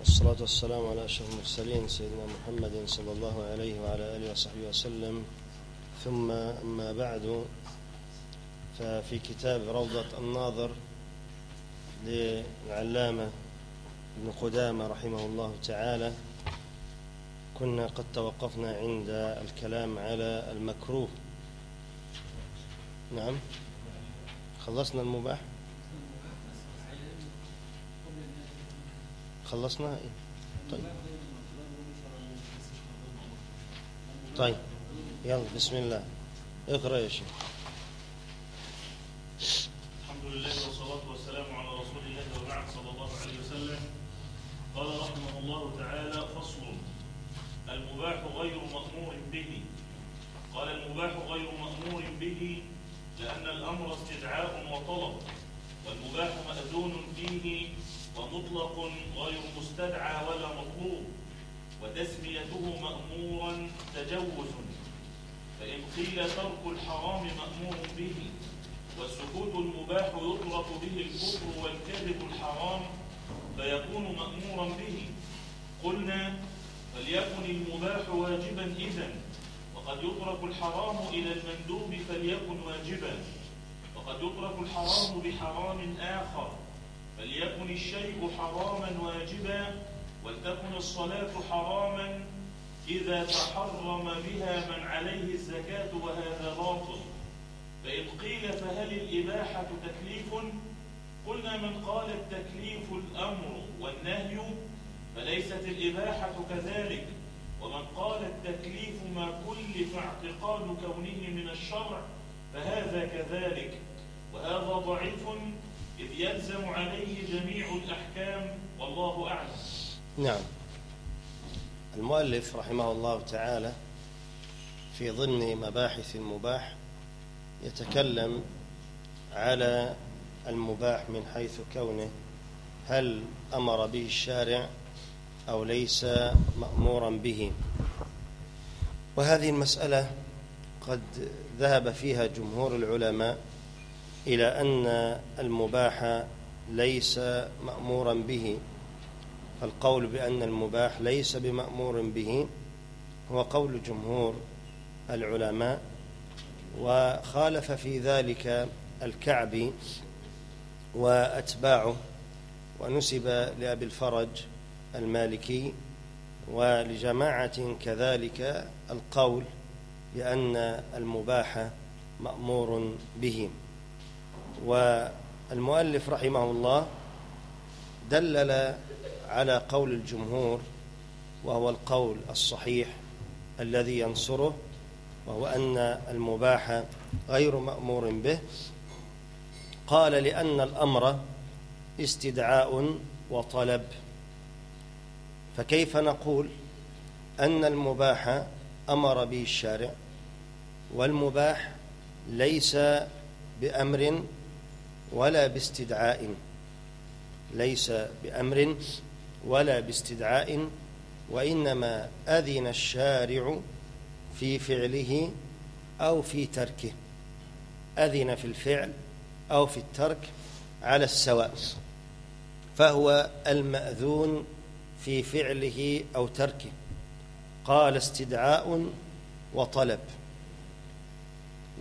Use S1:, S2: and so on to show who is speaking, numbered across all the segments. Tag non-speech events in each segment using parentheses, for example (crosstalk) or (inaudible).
S1: والصلاة والسلام على أشرف المرسلين سيدنا محمد صلى الله عليه وعلى آله وصحبه وسلم. ثم أما بعد ففي كتاب روضة الناظر للعلامة ابن قدامة رحمه الله تعالى كنا قد توقفنا عند الكلام على المكروه. نعم خلصنا المباح؟ خلصنا؟ طيب. طيب. يلا بسم الله. اقرأ يا شيخ.
S2: الحمد لله والصلاة والسلام على رسول الله وبعد صلى الله عليه وسلم. قال رحمه الله تعالى فصل. المباح غير مأمور به. قال المباح غير مأمور به لأن الأمر استدعاء وطلب والمباح مأذون فيه ومطلق غير مستدعى ولا مطلوب وتسميته مأمورا تجوز فإن قيل ترك الحرام مأمور به والسكوت المباح يطلق به الكفر والكذب الحرام فيكون مأمورا به. قلنا فليكن المباح واجبا إذن وقد يترك الحرام إلى المندوب فليكن واجبا وقد يترك الحرام بحرام آخر. فليكن الشيء حراما واجبا ولتكن الصلاة حراما إذا تحرم بها من عليه الزكاة وهذا باطل. فإن قيل فهل الإباحة تكليف؟ قلنا من قال التكليف الأمر والنهي فليست الإباحة كذلك. ومن قال التكليف ما كلف اعتقاد كونه من الشرع فهذا كذلك. وهذا ضعيف إذ يلزم عليه جميع الأحكام والله أعلم.
S1: نعم. المؤلف رحمه الله تعالى في ضمن مباحث المباح يتكلم على المباح من حيث كونه هل أمر به الشارع أو ليس مأمورا به. وهذه المسألة قد ذهب فيها جمهور العلماء إلى أن المباح ليس مأمورا به. فالقول بأن المباح ليس بمأمور به هو قول جمهور العلماء وخالف في ذلك الكعبي وأتباعه ونسب لأبي الفرج المالكي ولجماعة كذلك القول بأن المباح مأمور به. والمؤلف رحمه الله دلل على قول الجمهور وهو القول الصحيح الذي ينصره وهو أن المباح غير مأمور به. قال لأن الأمر استدعاء وطلب. فكيف نقول أن المباح أمر به الشارع والمباح ليس بأمر ولا باستدعاء ليس بأمر ولا باستدعاء وإنما أذن الشارع في فعله أو في تركه. أذن في الفعل أو في الترك على السواء. فهو المأذون في فعله أو تركه. قال استدعاء وطلب.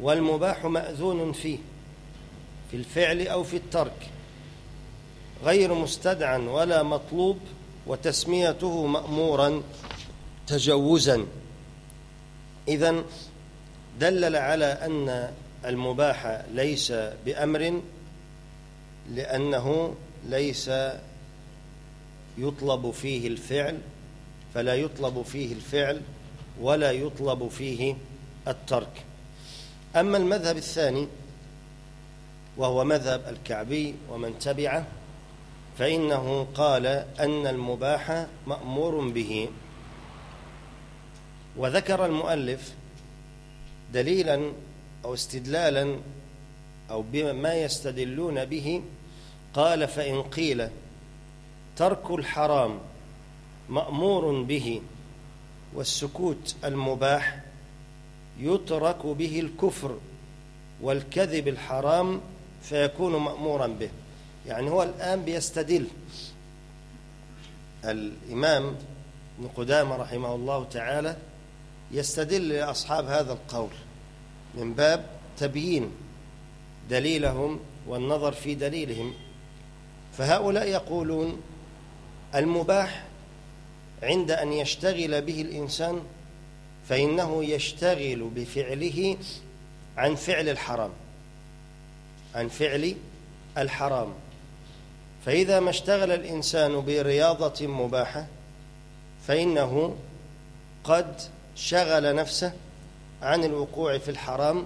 S1: والمباح مأذون فيه. في الفعل أو في الترك. غير مستدعى ولا مطلوب وتسميته مأمورا تجوزا. إذن دلل على أن المباح ليس بأمر لأنه ليس يطلب فيه الفعل فلا يطلب فيه الفعل ولا يطلب فيه الترك. أما المذهب الثاني وهو مذهب الكعبي ومن تبعه فإنه قال أن المباح مأمور به. وذكر المؤلف دليلا أو استدلالا أو بما يستدلون به قال فإن قيل ترك الحرام مأمور به والسكوت المباح يترك به الكفر والكذب الحرام فيكون مأمورا به. يعني هو الآن بيستدل. الإمام ابن قدامة رحمه الله تعالى يستدل لأصحاب هذا القول من باب تبيين دليلهم والنظر في دليلهم. فهؤلاء يقولون المباح عند أن يشتغل به الإنسان فإنه يشتغل بفعله عن فعل الحرام. عن فعل الحرام. فإذا ما اشتغل الإنسان برياضة مباحة فإنه قد شغل نفسه عن الوقوع في الحرام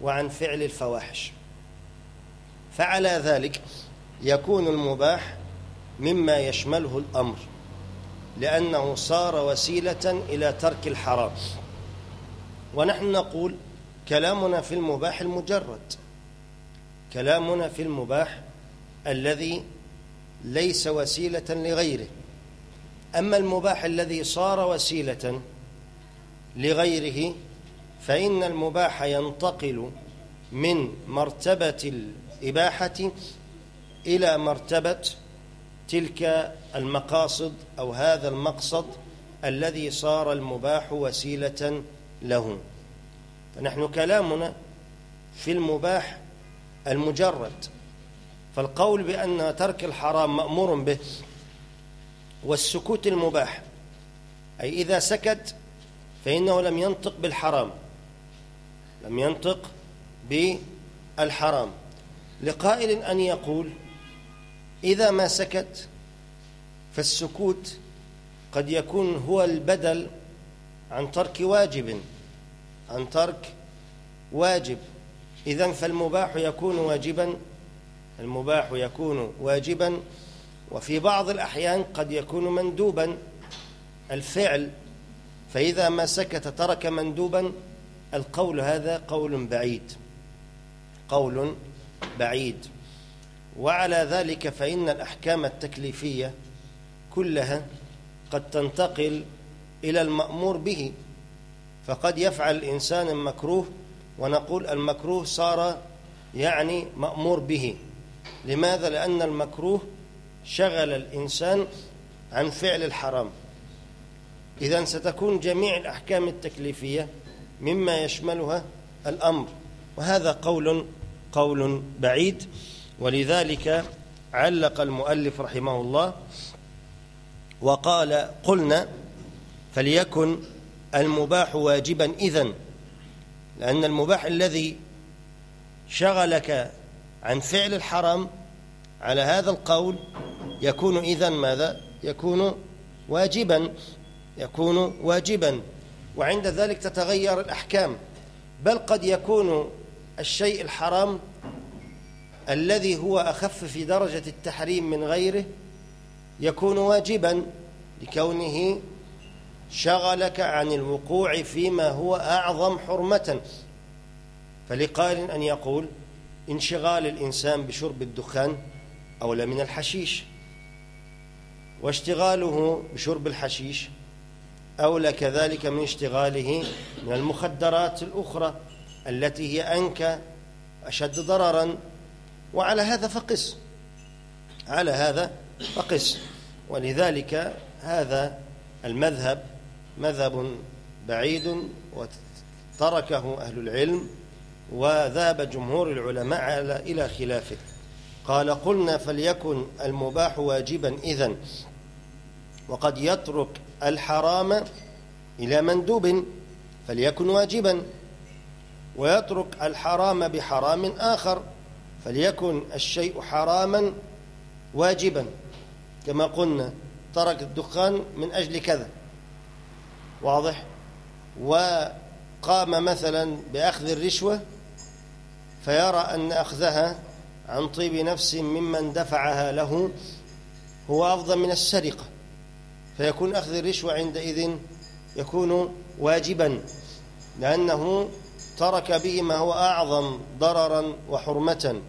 S1: وعن فعل الفواحش. فعلى ذلك يكون المباح مما يشمله الأمر لأنه صار وسيلة إلى ترك الحرام. ونحن نقول كلامنا في المباح المجرد. كلامنا في المباح الذي ليس وسيلة لغيره. أما المباح الذي صار وسيلة لغيره فإن المباح ينتقل من مرتبة الإباحة إلى مرتبة تلك المقاصد أو هذا المقصد الذي صار المباح وسيلة له. فنحن كلامنا في المباح المجرد. فالقول بأن ترك الحرام مأمور به والسكوت المباح أي إذا سكت فإنه لم ينطق بالحرام لم ينطق بالحرام. لقائل أن يقول إذا ما سكت فالسكوت قد يكون هو البدل عن ترك واجب عن ترك واجب. إذا فالمباح يكون واجبا المباح يكون واجبا وفي بعض الأحيان قد يكون مندوبا. الفعل فإذا ما سكت ترك مندوبا القول هذا قول بعيد قول بعيد. وعلى ذلك فإن الأحكام التكليفية كلها قد تنتقل إلى المأمور به. فقد يفعل الإنسان المكروه ونقول المكروه صار يعني مأمور به. لماذا؟ لأن المكروه شغل الإنسان عن فعل الحرام. إذا ستكون جميع الأحكام التكليفية مما يشملها الأمر. وهذا قول قول بعيد. ولذلك علق المؤلف رحمه الله وقال قلنا فليكن المباح واجبا إذن. لأن المباح الذي شغلك عن فعل الحرام على هذا القول يكون إذن ماذا؟ يكون واجبا يكون واجبا وعند ذلك تتغير الأحكام بل قد يكون الشيء الحرام الذي هو أخف في درجة التحريم من غيره يكون واجبا لكونه شغلك عن الوقوع فيما هو أعظم حرمة. فلقائل أن يقول انشغال الإنسان بشرب الدخان أولى من الحشيش واشتغاله بشرب الحشيش أولى كذلك من اشتغاله من المخدرات الأخرى التي هي أنكى أشد ضررا. وعلى هذا فقس على هذا فقس. ولذلك هذا المذهب مذهب بعيد وتركه أهل العلم وذهب جمهور العلماء إلى خلافه. قال قلنا فليكن المباح واجبا إذن. وقد يترك الحرام إلى مندوب فليكن واجبا. ويترك الحرام بحرام آخر فليكن الشيء حراما واجبا. كما قلنا ترك الدخان من أجل كذا. واضح؟ وقام مثلا بأخذ الرشوة فيرى أن أخذها عن طيب نفس ممن دفعها له هو أفضل من السرقة. فيكون أخذ الرشوة عندئذ يكون واجبا لأنه ترك به ما هو أعظم ضررا وحرمة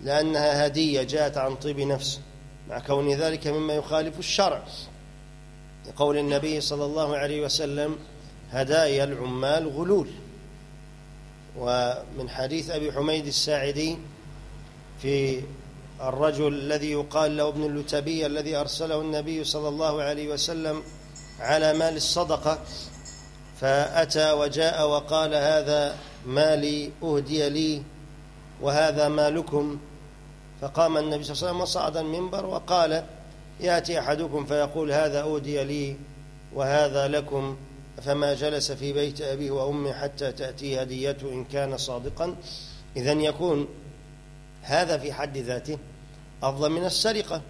S1: لأنها هدية جاءت عن طيب نفس مع كون ذلك مما يخالف الشرع. لقول النبي صلى الله عليه وسلم هدايا العمال غلول. ومن حديث أبي حميد الساعدي في الرجل الذي يقال له ابن اللتبية الذي أرسله النبي صلى الله عليه وسلم على مال الصدقة فأتى وجاء وقال هذا مالي أهدي لي وهذا مالكم. فقام النبي صلى الله عليه وسلم وصعد المنبر وقال يأتي أحدكم فيقول هذا أهدي لي وهذا لكم فما جلس في بيت أبيه وأمه حتى تأتي هديته إن كان صادقا. إذا يكون هذا في حد ذاته أفضل من السرقة.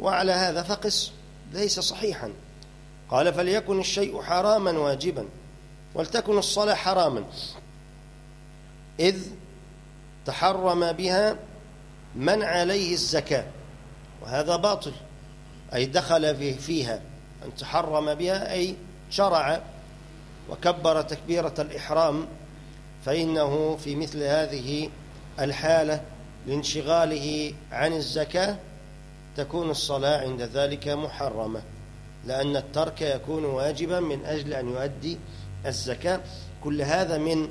S1: وعلى هذا فقس ليس صحيحا. قال فليكن الشيء حراما واجبا ولتكن الصلاة حراما. إذ تحرم بها من عليه الزكاة وهذا باطل. أي دخل فيها أن تحرم بها أي شرع وكبر تكبيرة الإحرام فإنه في مثل هذه الحالة لانشغاله عن الزكاة تكون الصلاة عند ذلك محرمة لأن الترك يكون واجبا من أجل أن يؤدي الزكاة. كل هذا من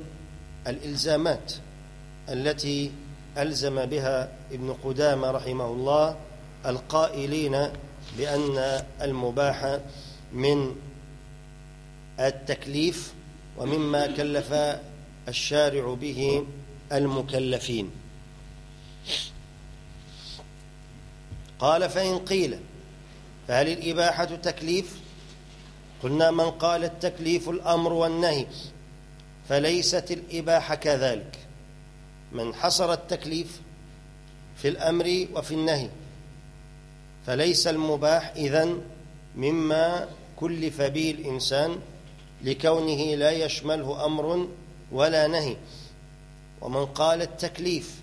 S1: الإلزامات التي ألزم بها ابن قدامة رحمه الله القائلين بأن المباح من التكليف ومما كلف الشارع به المكلفين. قال فإن قيل فهل الإباحة تكليف؟ قلنا من قال التكليف الأمر والنهي فليست الإباحة كذلك. من حصر التكليف في الأمر وفي النهي. فليس المباح إذن مما كلف به الإنسان لكونه لا يشمله أمر ولا نهي. ومن قال التكليف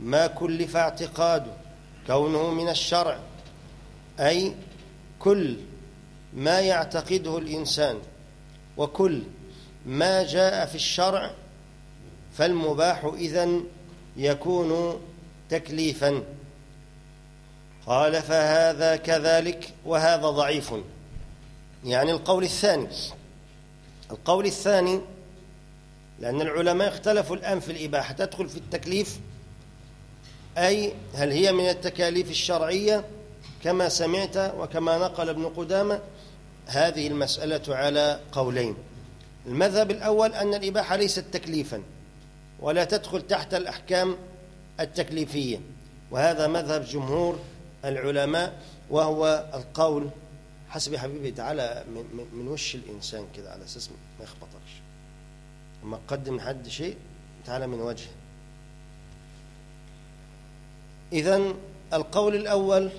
S1: ما كلف اعتقاده كونه من الشرع أي كل ما يعتقده الإنسان وكل ما جاء في الشرع فالمباح إذن يكون تكليفا. قال فهذا كذلك وهذا ضعيف. يعني القول الثاني القول الثاني لأن العلماء اختلفوا الآن في الإباحة تدخل في التكليف. أي هل هي من التكاليف الشرعية؟ كما سمعت وكما نقل ابن قدامة هذه المسألة على قولين. المذهب الأول أن الإباحة ليست تكليفا ولا تدخل تحت الأحكام التكليفية وهذا مذهب جمهور العلماء وهو القول حسبي حبيبي تعالى من, من وش الإنسان كده على أساس ما يخبطكش. لما تقدم حد شيء تعالى من وجهه إذا القول الأول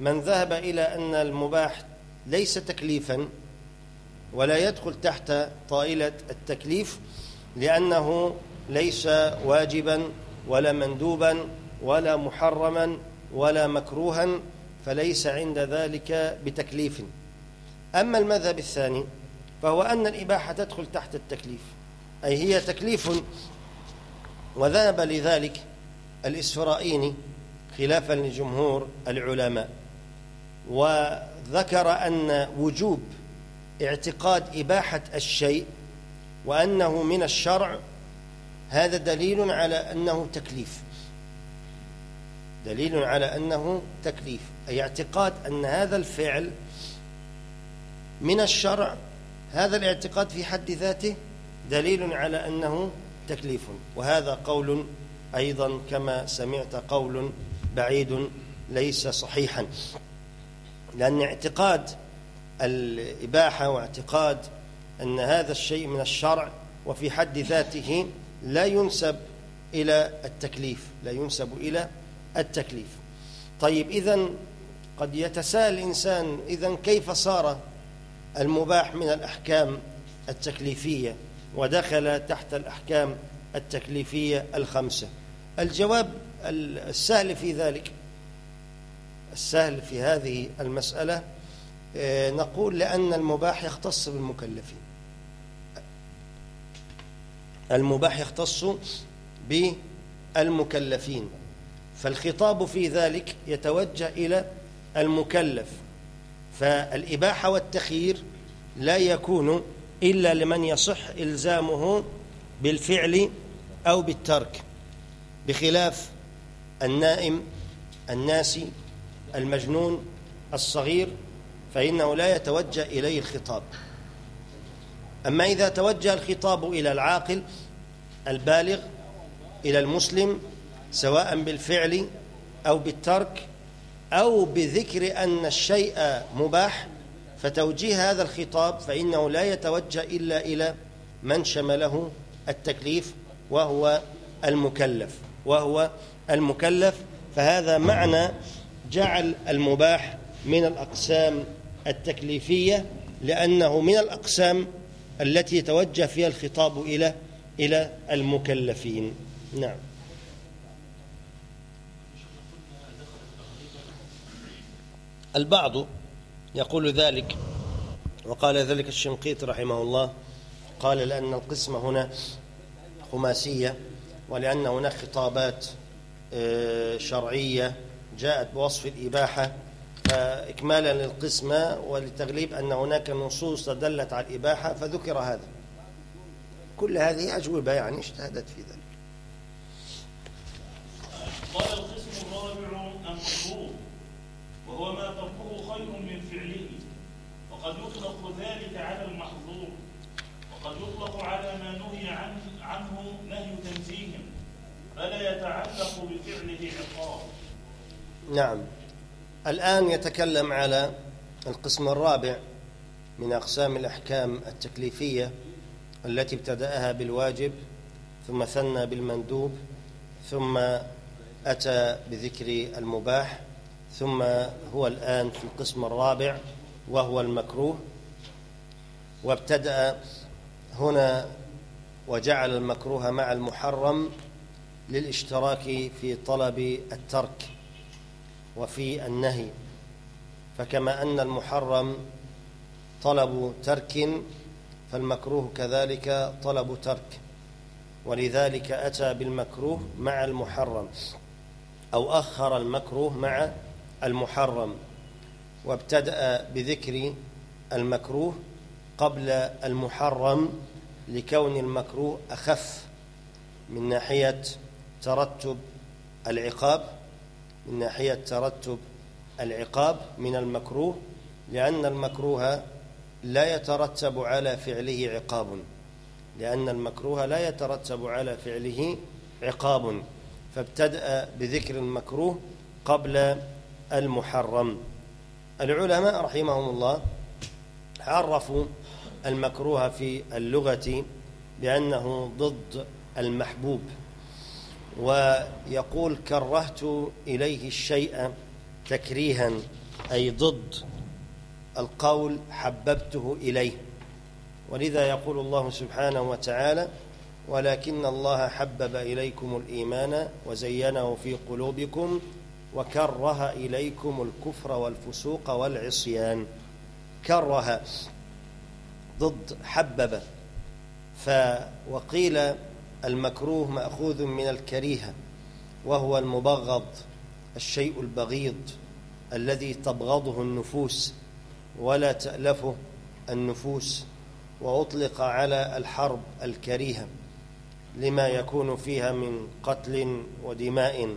S1: من ذهب إلى أن المباح ليس تكليفا ولا يدخل تحت طائلة التكليف لأنه ليس واجبا ولا مندوبا ولا محرما ولا مكروها فليس عند ذلك بتكليف. أما المذهب الثاني فهو أن الإباحة تدخل تحت التكليف أي هي تكليف وذهب لذلك الإسفرائيني خلافا لجمهور العلماء وذكر أن وجوب اعتقاد إباحة الشيء وأنه من الشرع هذا دليل على أنه تكليف. دليل على أنه تكليف أي اعتقاد أن هذا الفعل من الشرع هذا الاعتقاد في حد ذاته دليل على أنه تكليف. وهذا قول أيضا كما سمعت قول بعيد ليس صحيحا. لأن اعتقاد الإباحة واعتقاد أن هذا الشيء من الشرع وفي حد ذاته لا ينسب إلى التكليف لا ينسب إلى التكليف. طيب إذا قد يتساءل الإنسان إذا كيف صار المباح من الأحكام التكليفية ودخل تحت الأحكام التكليفية الخمسة؟ الجواب السهل في ذلك. السهل في هذه المسألة آه، نقول لأن المباح يختص بالمكلفين. المباح يختص بالمكلفين. فالخطاب في ذلك يتوجه إلى المكلف فالإباحة والتخيير لا يكون إلا لمن يصح إلزامه بالفعل أو بالترك بخلاف النائم الناسي المجنون الصغير فإنه لا يتوجه إليه الخطاب. أما إذا توجه الخطاب إلى العاقل البالغ إلى المسلم سواء بالفعل أو بالترك أو بذكر أن الشيء مباح فتوجيه هذا الخطاب فإنه لا يتوجه إلا إلى من شمله التكليف وهو المكلف وهو المكلف. فهذا معنى جعل المباح من الأقسام التكليفية لأنه من الأقسام التي يتوجه فيها الخطاب إلى إلى المكلفين. نعم. البعض يقول ذلك وقال ذلك الشنقيط رحمه الله قال لأن القسمة هنا خماسية ولأن هناك خطابات آه، شرعية جاءت بوصف الإباحة فإكمالا للقسمة ولتغليب أن هناك نصوص تدلت على الإباحة فذكر هذا. كل هذه أجوبة يعني اجتهدت في ذلك
S2: قال القسم الرابع المكروه وهو ما تركه خير من فعله وقد يطلق ذلك على المحظور وقد يطلق على ما نهي عنه, عنه نهي تنزيه فلا يتعلق بفعله عقاب
S1: نعم. الآن يتكلم على القسم الرابع من أقسام الأحكام التكليفية التي ابتدأها بالواجب ثم ثنى بالمندوب ثم أتى بذكر المباح ثم هو الآن في القسم الرابع وهو المكروه. وابتدأ هنا وجعل المكروه مع المحرم للاشتراك في طلب الترك. وفي النهي. فكما أن المحرم طلب ترك فالمكروه كذلك طلب ترك. ولذلك أتى بالمكروه مع المحرم أو أخر المكروه مع المحرم. وابتدأ بذكر المكروه قبل المحرم لكون المكروه أخف من ناحية ترتب العقاب. من ناحية ترتب العقاب من المكروه لأن المكروه لا يترتب على فعله عقاب. لأن المكروه لا يترتب على فعله عقاب. فابتدأ بذكر المكروه قبل المحرم. العلماء رحمهم الله عرفوا المكروه في اللغة بأنه ضد المحبوب. ويقول كرهت إليه الشيء تكريها أي ضد القول حببته إليه. ولذا يقول الله سبحانه وتعالى ولكن الله حبب إليكم الإيمان وزينه في قلوبكم وكره إليكم الكفر والفسوق والعصيان. كره ضد حبب. ف وقيل المكروه مأخوذ من الكريهة وهو المبغض الشيء البغيض الذي تبغضه النفوس ولا تألفه النفوس وأطلق على الحرب الكريهة لما يكون فيها من قتل ودماء.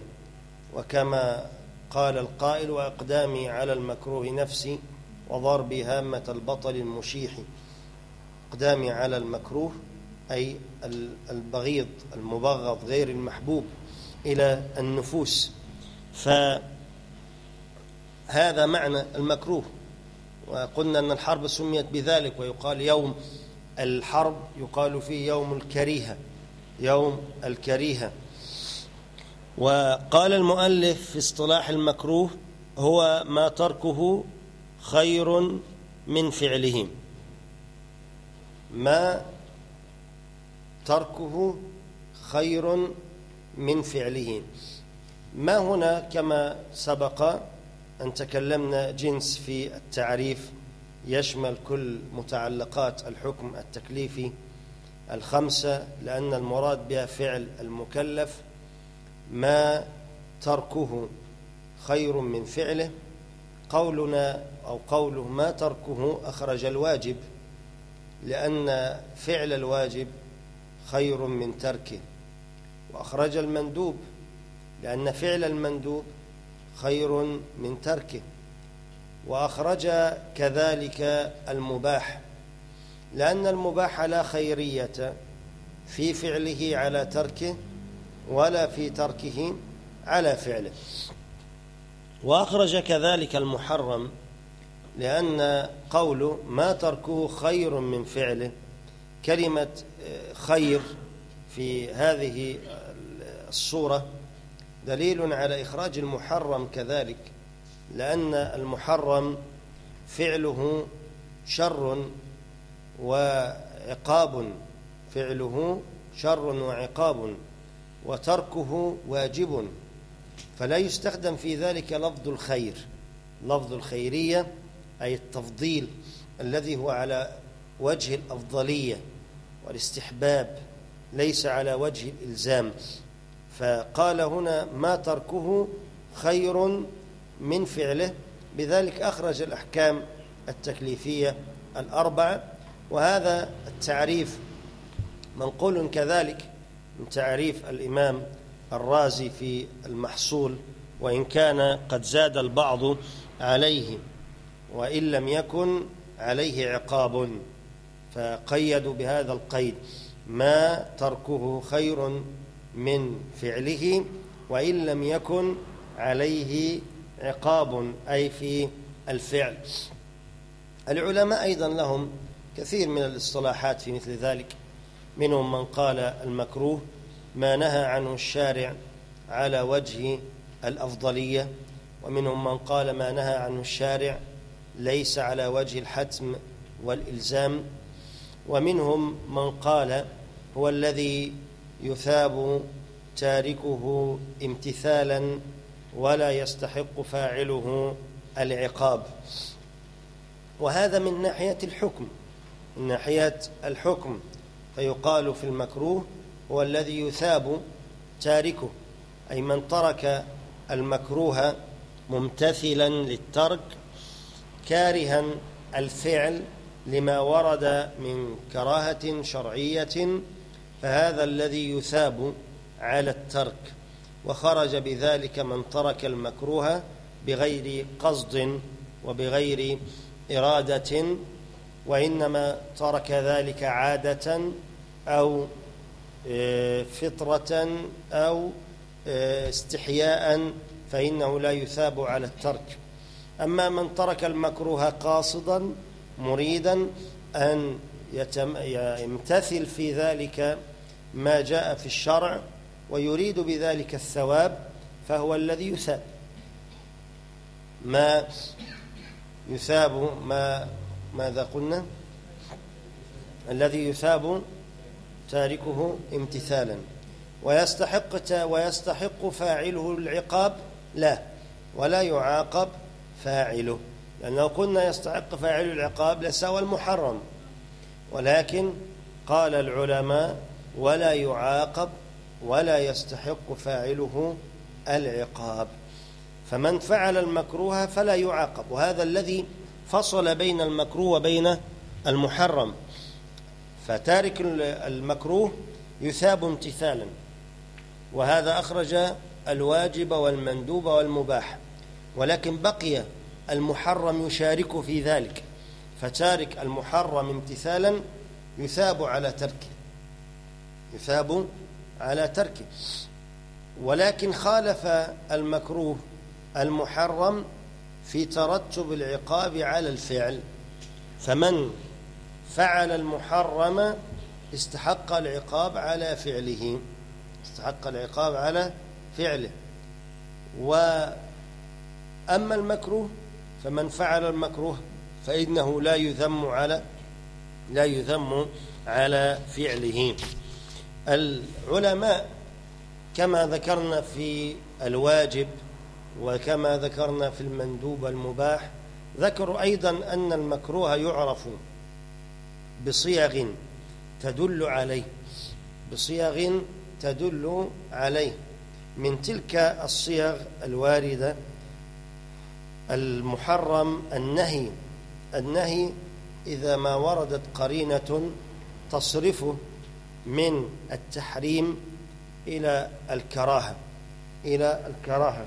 S1: وكما قال القائل وأقدامي على المكروه نفسي وضرب هامة البطل المشيح. أقدامي على المكروه أي البغيض المبغض غير المحبوب إلى النفوس. فهذا معنى المكروه. وقلنا أن الحرب سميت بذلك ويقال يوم الحرب يقال فيه يوم الكريهة يوم الكريهة. وقال المؤلف في اصطلاح المكروه هو ما تركه خير من فعله. ما تركه خير من فعله. ما هنا كما سبق أن تكلمنا جنس في التعريف يشمل كل متعلقات الحكم التكليفي الخمسة لأن المراد بها فعل المكلف. ما تركه خير من فعله؟ قولنا أو قوله ما تركه أخرج الواجب لأن فعل الواجب خير من تركه وأخرج المندوب لأن فعل المندوب خير من تركه وأخرج كذلك المباح لأن المباح لا خيرية في فعله على تركه ولا في تركه على فعله. وأخرج كذلك المحرم لأن قوله ما تركه خير من فعله كلمة خير في هذه الصورة دليل على إخراج المحرم كذلك لأن المحرم فعله شر وعقاب فعله شر وعقاب وتركه واجب فلا يستخدم في ذلك لفظ الخير لفظ الخيرية أي التفضيل الذي هو على وجه الأفضلية. والاستحباب ليس على وجه الإلزام. فقال هنا ما تركه خير من فعله بذلك أخرج الأحكام التكليفية الأربعة. وهذا التعريف منقول كذلك من تعريف الإمام الرازي في المحصول وإن كان قد زاد البعض عليه وإن لم يكن عليه عقاب. فقيدوا بهذا القيد. ما تركه خير من فعله وإن لم يكن عليه عقاب أي في الفعل. العلماء أيضا لهم كثير من الاصطلاحات في مثل ذلك. منهم من قال المكروه ما نهى عنه الشارع على وجه الأفضلية. ومنهم من قال ما نهى عنه الشارع ليس على وجه الحتم والإلزام. ومنهم من قال هو الذي يثاب تاركه امتثالا ولا يستحق فاعله العقاب. وهذا من ناحية الحكم. من ناحية الحكم. فيقال في المكروه هو الذي يثاب تاركه أي من ترك المكروه ممتثلا للترك كارها الفعل لما ورد من كراهة شرعية فهذا الذي يثاب على الترك وخرج بذلك من ترك المكروه بغير قصد وبغير إرادة وإنما ترك ذلك عادة أو آه، فطرة أو آه، استحياء فإنه لا يثاب على الترك. أما من ترك المكروه قاصدا مريدا أن يمتثل في ذلك ما جاء في الشرع ويريد بذلك الثواب فهو الذي يثاب. ما يثاب ما ماذا قلنا؟ الذي يثاب تاركه امتثالا. ويستحق ويستحق فاعله العقاب؟ لا. ولا يعاقب فاعله. لأنه قلنا يستحق فاعل العقاب لسوى المحرم. ولكن قال العلماء ولا يعاقب ولا يستحق فاعله العقاب. فمن فعل المكروه فلا يعاقب وهذا الذي فصل بين المكروه وبين المحرم. فتارك المكروه يثاب امتثالا وهذا أخرج الواجب والمندوب والمباح. ولكن بقي المحرم يشارك في ذلك فتارك المحرم امتثالا يثاب على تركه يثاب على تركه. ولكن خالف المكروه المحرم في ترتب العقاب على الفعل فمن فعل المحرم استحق العقاب على فعله استحق العقاب على فعله. وأما المكروه فمن فعل المكروه فإنه لا يذم على لا يذم على فعله. العلماء كما ذكرنا في الواجب وكما ذكرنا في المندوب المباح ذكروا أيضا أن المكروه يعرف بصيغ تدل عليه بصيغ تدل عليه. من تلك الصيغ الواردة المحرم النهي النهي إذا ما وردت قرينة تصرفه من التحريم إلى الكراهة إلى الكراهة.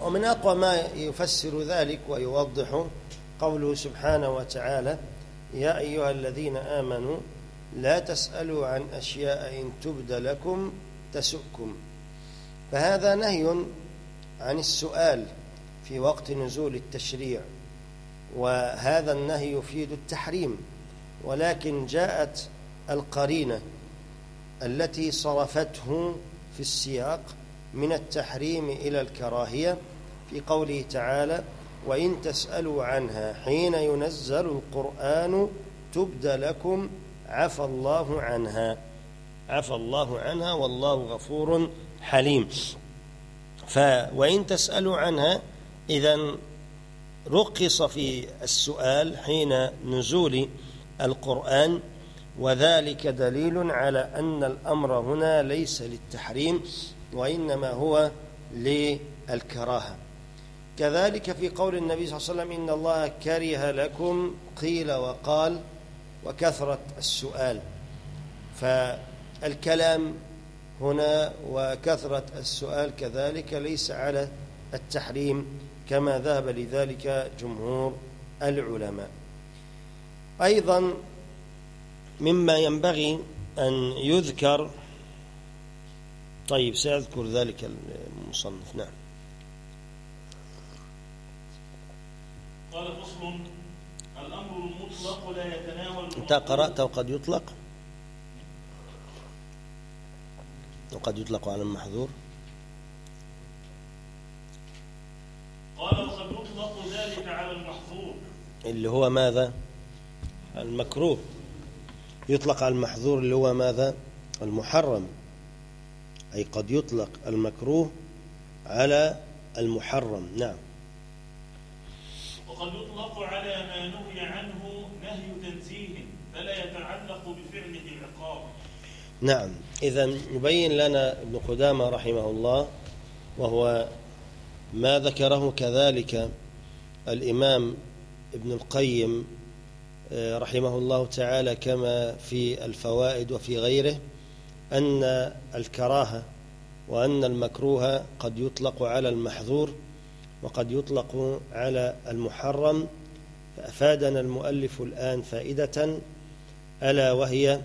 S1: ومن أقوى ما يفسر ذلك ويوضح قوله سبحانه وتعالى يا أيها الذين آمنوا لا تسألوا عن أشياء إن تبد لكم تسؤكم. فهذا نهي عن السؤال في وقت نزول التشريع وهذا النهي يفيد التحريم ولكن جاءت القرينة التي صرفته في السياق من التحريم إلى الكراهية في قوله تعالى وإن تسألوا عنها حين ينزل القرآن تبد لكم عفى الله عنها. عفى الله عنها والله غفور حليم. ف وإن تسألوا عنها إذا رقص في السؤال حين نزول القرآن وذلك دليل على أن الأمر هنا ليس للتحريم وإنما هو للكراهة. كذلك في قول النبي صلى الله عليه وسلم إن الله كره لكم قيل وقال وكثرة السؤال. فالكلام هنا وكثرة السؤال كذلك ليس على التحريم. كما ذهب لذلك جمهور العلماء. أيضا مما ينبغي أن يذكر طيب سأذكر ذلك المصنف. نعم.
S2: قال فصل الأمر المطلق لا يتناول
S1: أنت قرأت وقد يطلق؟ وقد يطلق على المحظور
S2: قال وقد يطلق ذلك على المحظور.
S1: اللي هو ماذا؟ المكروه. يطلق على المحظور اللي هو ماذا؟ المحرم. أي قد يطلق المكروه على المحرم. نعم.
S2: وقد يطلق على ما نهي عنه نهي تنزيه فلا يتعلق بفعله العقاب.
S1: نعم. إذا يبين لنا ابن قدامة رحمه الله وهو ما ذكره كذلك الإمام ابن القيم آه، رحمه الله تعالى كما في الفوائد وفي غيره أن الكراهة وأن المكروه قد يطلق على المحظور وقد يطلق على المحرم. فأفادنا المؤلف الآن فائدة ألا وهي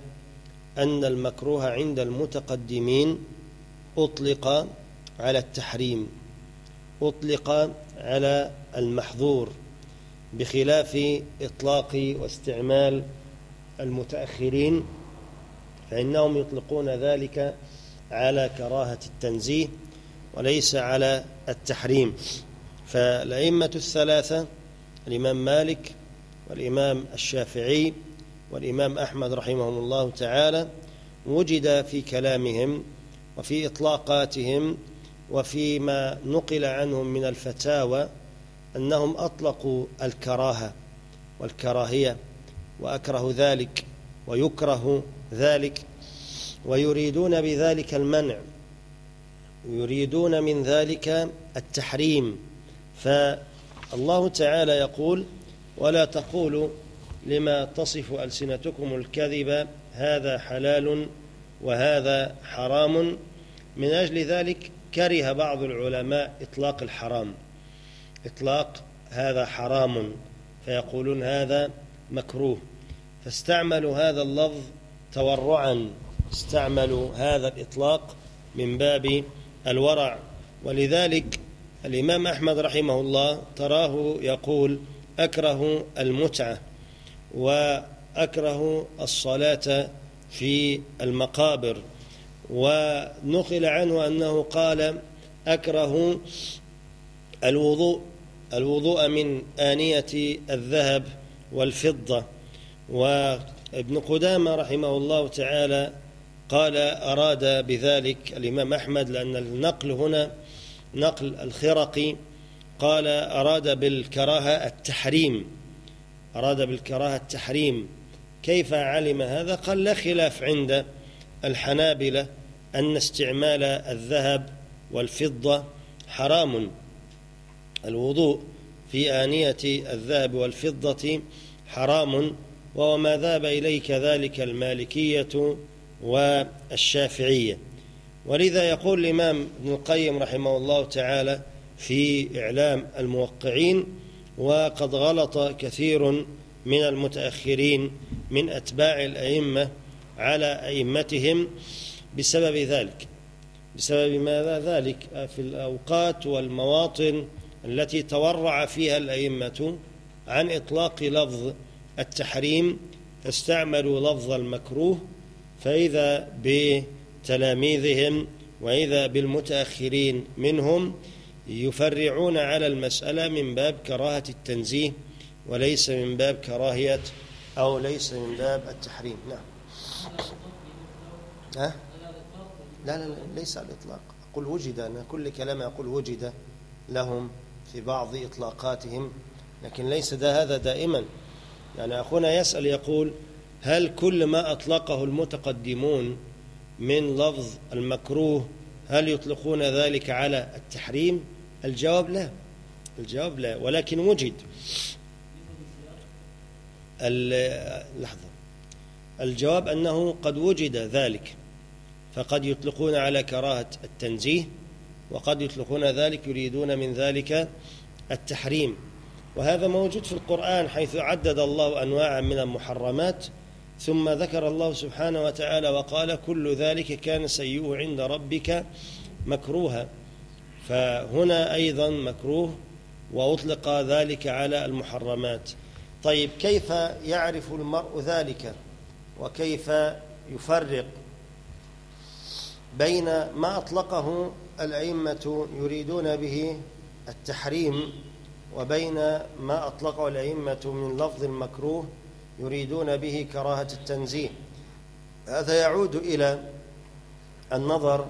S1: أن المكروه عند المتقدمين أطلق على التحريم. أطلق على المحظور بخلاف إطلاق واستعمال المتأخرين فإنهم يطلقون ذلك على كراهة التنزيه وليس على التحريم. فالأئمة الثلاثة الإمام مالك والإمام الشافعي والإمام أحمد رحمهم الله تعالى وجد في كلامهم وفي إطلاقاتهم وفيما نقل عنهم من الفتاوى أنهم أطلقوا الكراهة والكراهية وأكره ذلك ويكره ذلك ويريدون بذلك المنع يريدون من ذلك التحريم فالله تعالى يقول ولا تقولوا لما تصف ألسنتكم الكذب هذا حلال وهذا حرام من أجل ذلك كره بعض العلماء إطلاق الحرام. إطلاق هذا حرام فيقولون هذا مكروه. فاستعملوا هذا اللفظ تورعا. استعملوا هذا الإطلاق من باب الورع. ولذلك الإمام أحمد رحمه الله تراه يقول أكره المتعة وأكره الصلاة في المقابر. ونقل عنه أنه قال أكره الوضوء الوضوء من آنية الذهب والفضة. وابن قدامة رحمه الله تعالى قال أراد بذلك الإمام أحمد لأن النقل هنا نقل الخرقي. قال أراد بالكراهة التحريم أراد بالكراهة التحريم. كيف علم هذا؟ قال لا خلاف عند الحنابلة أن استعمال الذهب والفضة حرام. الوضوء في آنية الذهب والفضة حرام وهو ما ذهب إليه كذلك المالكية والشافعية. ولذا يقول الإمام ابن القيم رحمه الله تعالى في إعلام الموقعين وقد غلط كثير من المتأخرين من أتباع الأئمة على أئمتهم بسبب ذلك. بسبب ماذا؟ ذلك في الأوقات والمواطن التي تورع فيها الأئمة عن إطلاق لفظ التحريم استعملوا لفظ المكروه فإذا بتلاميذهم وإذا بالمتأخرين منهم يفرعون على المسألة من باب كراهة التنزيه وليس من باب كراهية أو ليس من باب التحريم. نعم. ها؟ لا لا ليس على الإطلاق. أقول وجد أنا كل كلام أقول وجد لهم في بعض إطلاقاتهم لكن ليس ده هذا دائما. يعني أخونا يسأل يقول هل كل ما أطلقه المتقدمون من لفظ المكروه هل يطلقون ذلك على التحريم؟ الجواب لا. الجواب لا. ولكن وجد. لحظة. الجواب أنه قد وجد ذلك فقد يطلقون على كراهة التنزيه وقد يطلقون ذلك يريدون من ذلك التحريم. وهذا موجود في القرآن حيث عدد الله أنواعا من المحرمات ثم ذكر الله سبحانه وتعالى وقال كل ذلك كان سيئه عند ربك مكروها. فهنا أيضا مكروه وأطلق ذلك على المحرمات. طيب كيف يعرف المرء ذلك؟ وكيف يفرق بين ما أطلقه الأئمة يريدون به التحريم وبين ما أطلقه الأئمة من لفظ المكروه يريدون به كراهة التنزيه. هذا يعود إلى النظر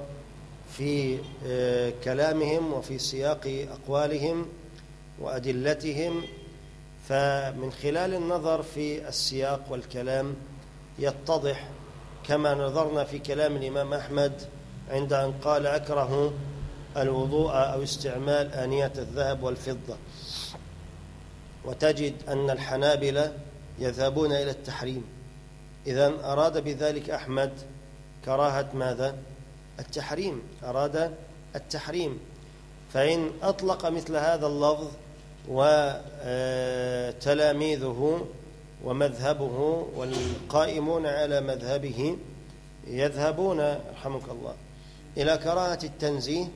S1: في آه، كلامهم وفي سياق أقوالهم وأدلتهم فمن خلال النظر في السياق والكلام يتضح كما نظرنا في كلام الإمام أحمد عند أن قال أكره الوضوء أو استعمال آنية الذهب والفضة. وتجد أن الحنابلة يذهبون إلى التحريم. إذا أراد بذلك أحمد كراهة ماذا؟ التحريم. أراد التحريم. فإن أطلق مثل هذا اللفظ وتلاميذه ومذهبه والقائمون على مذهبه يذهبون رحمك الله. إلى كراهة التنزيه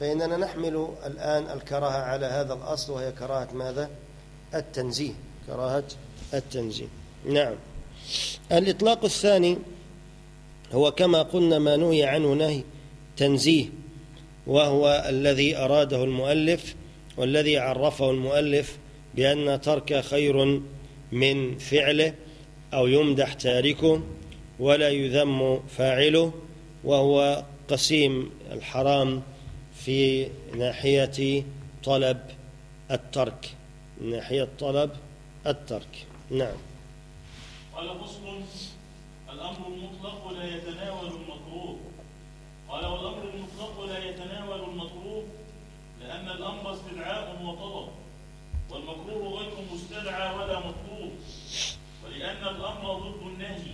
S1: فإننا نحمل الآن الكراهة على هذا الأصل وهي كراهة ماذا؟ التنزيه. كراهة التنزيه. نعم. الإطلاق الثاني هو كما قلنا ما نهي عنه نهي تنزيه وهو الذي أراده المؤلف والذي عرفه المؤلف بأن ترك خير من فعله أو يمدح تاركه ولا يذم فاعله وهو قسيم الحرام في ناحية طلب الترك. ناحية طلب الترك. نعم.
S2: قال فصل الأمر المطلق لا يتناول المكروه قال والأمر المطلق لا يتناول المكروه لأن الأمر استدعاء وطلب. والمكروه غير مستدعى ولا مطلوب. ولأن الأمر ضد النهي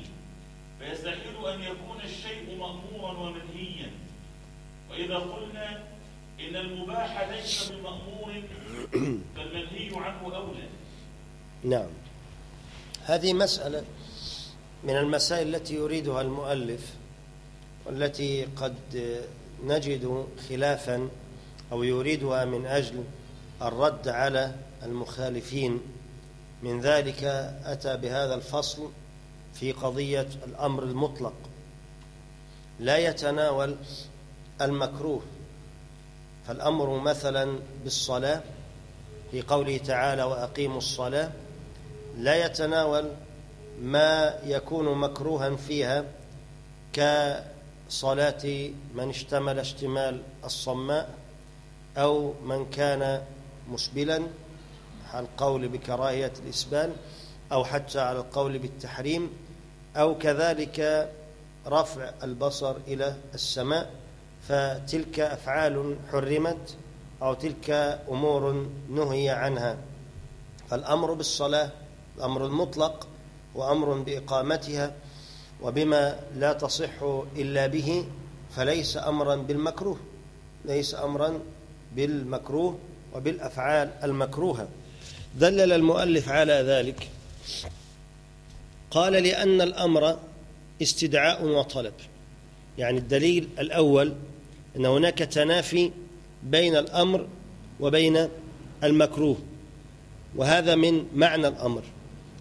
S2: فيستحيل أن يكون الشيء مأمورا ومنهيا. وإذا قلنا إن المباح ليس بمأمور فالمنهي عنه أولى.
S1: نعم. هذه مسألة من المسائل التي يريدها المؤلف والتي قد نجد خلافا أو يريدها من أجل الرد على المخالفين من ذلك أتى بهذا الفصل في قضية الأمر المطلق. لا يتناول المكروه فالأمر مثلا بالصلاة في قوله تعالى وأقيموا الصلاة لا يتناول ما يكون مكروها فيها كصلاة من اشتمل اشتمال الصماء أو من كان مسبلا. على القول بكراهية الإسبال أو حتى على القول بالتحريم أو كذلك رفع البصر إلى السماء فتلك أفعال حرمت أو تلك أمور نهي عنها. فالأمر بالصلاة الأمر المطلق وأمر بإقامتها وبما لا تصح إلا به فليس أمرا بالمكروه ليس أمرا بالمكروه وبالأفعال المكروهة. دلل المؤلف على ذلك. قال لأن الأمر استدعاء وطلب. يعني الدليل الأول أن هناك تنافي بين الأمر وبين المكروه وهذا من معنى الأمر.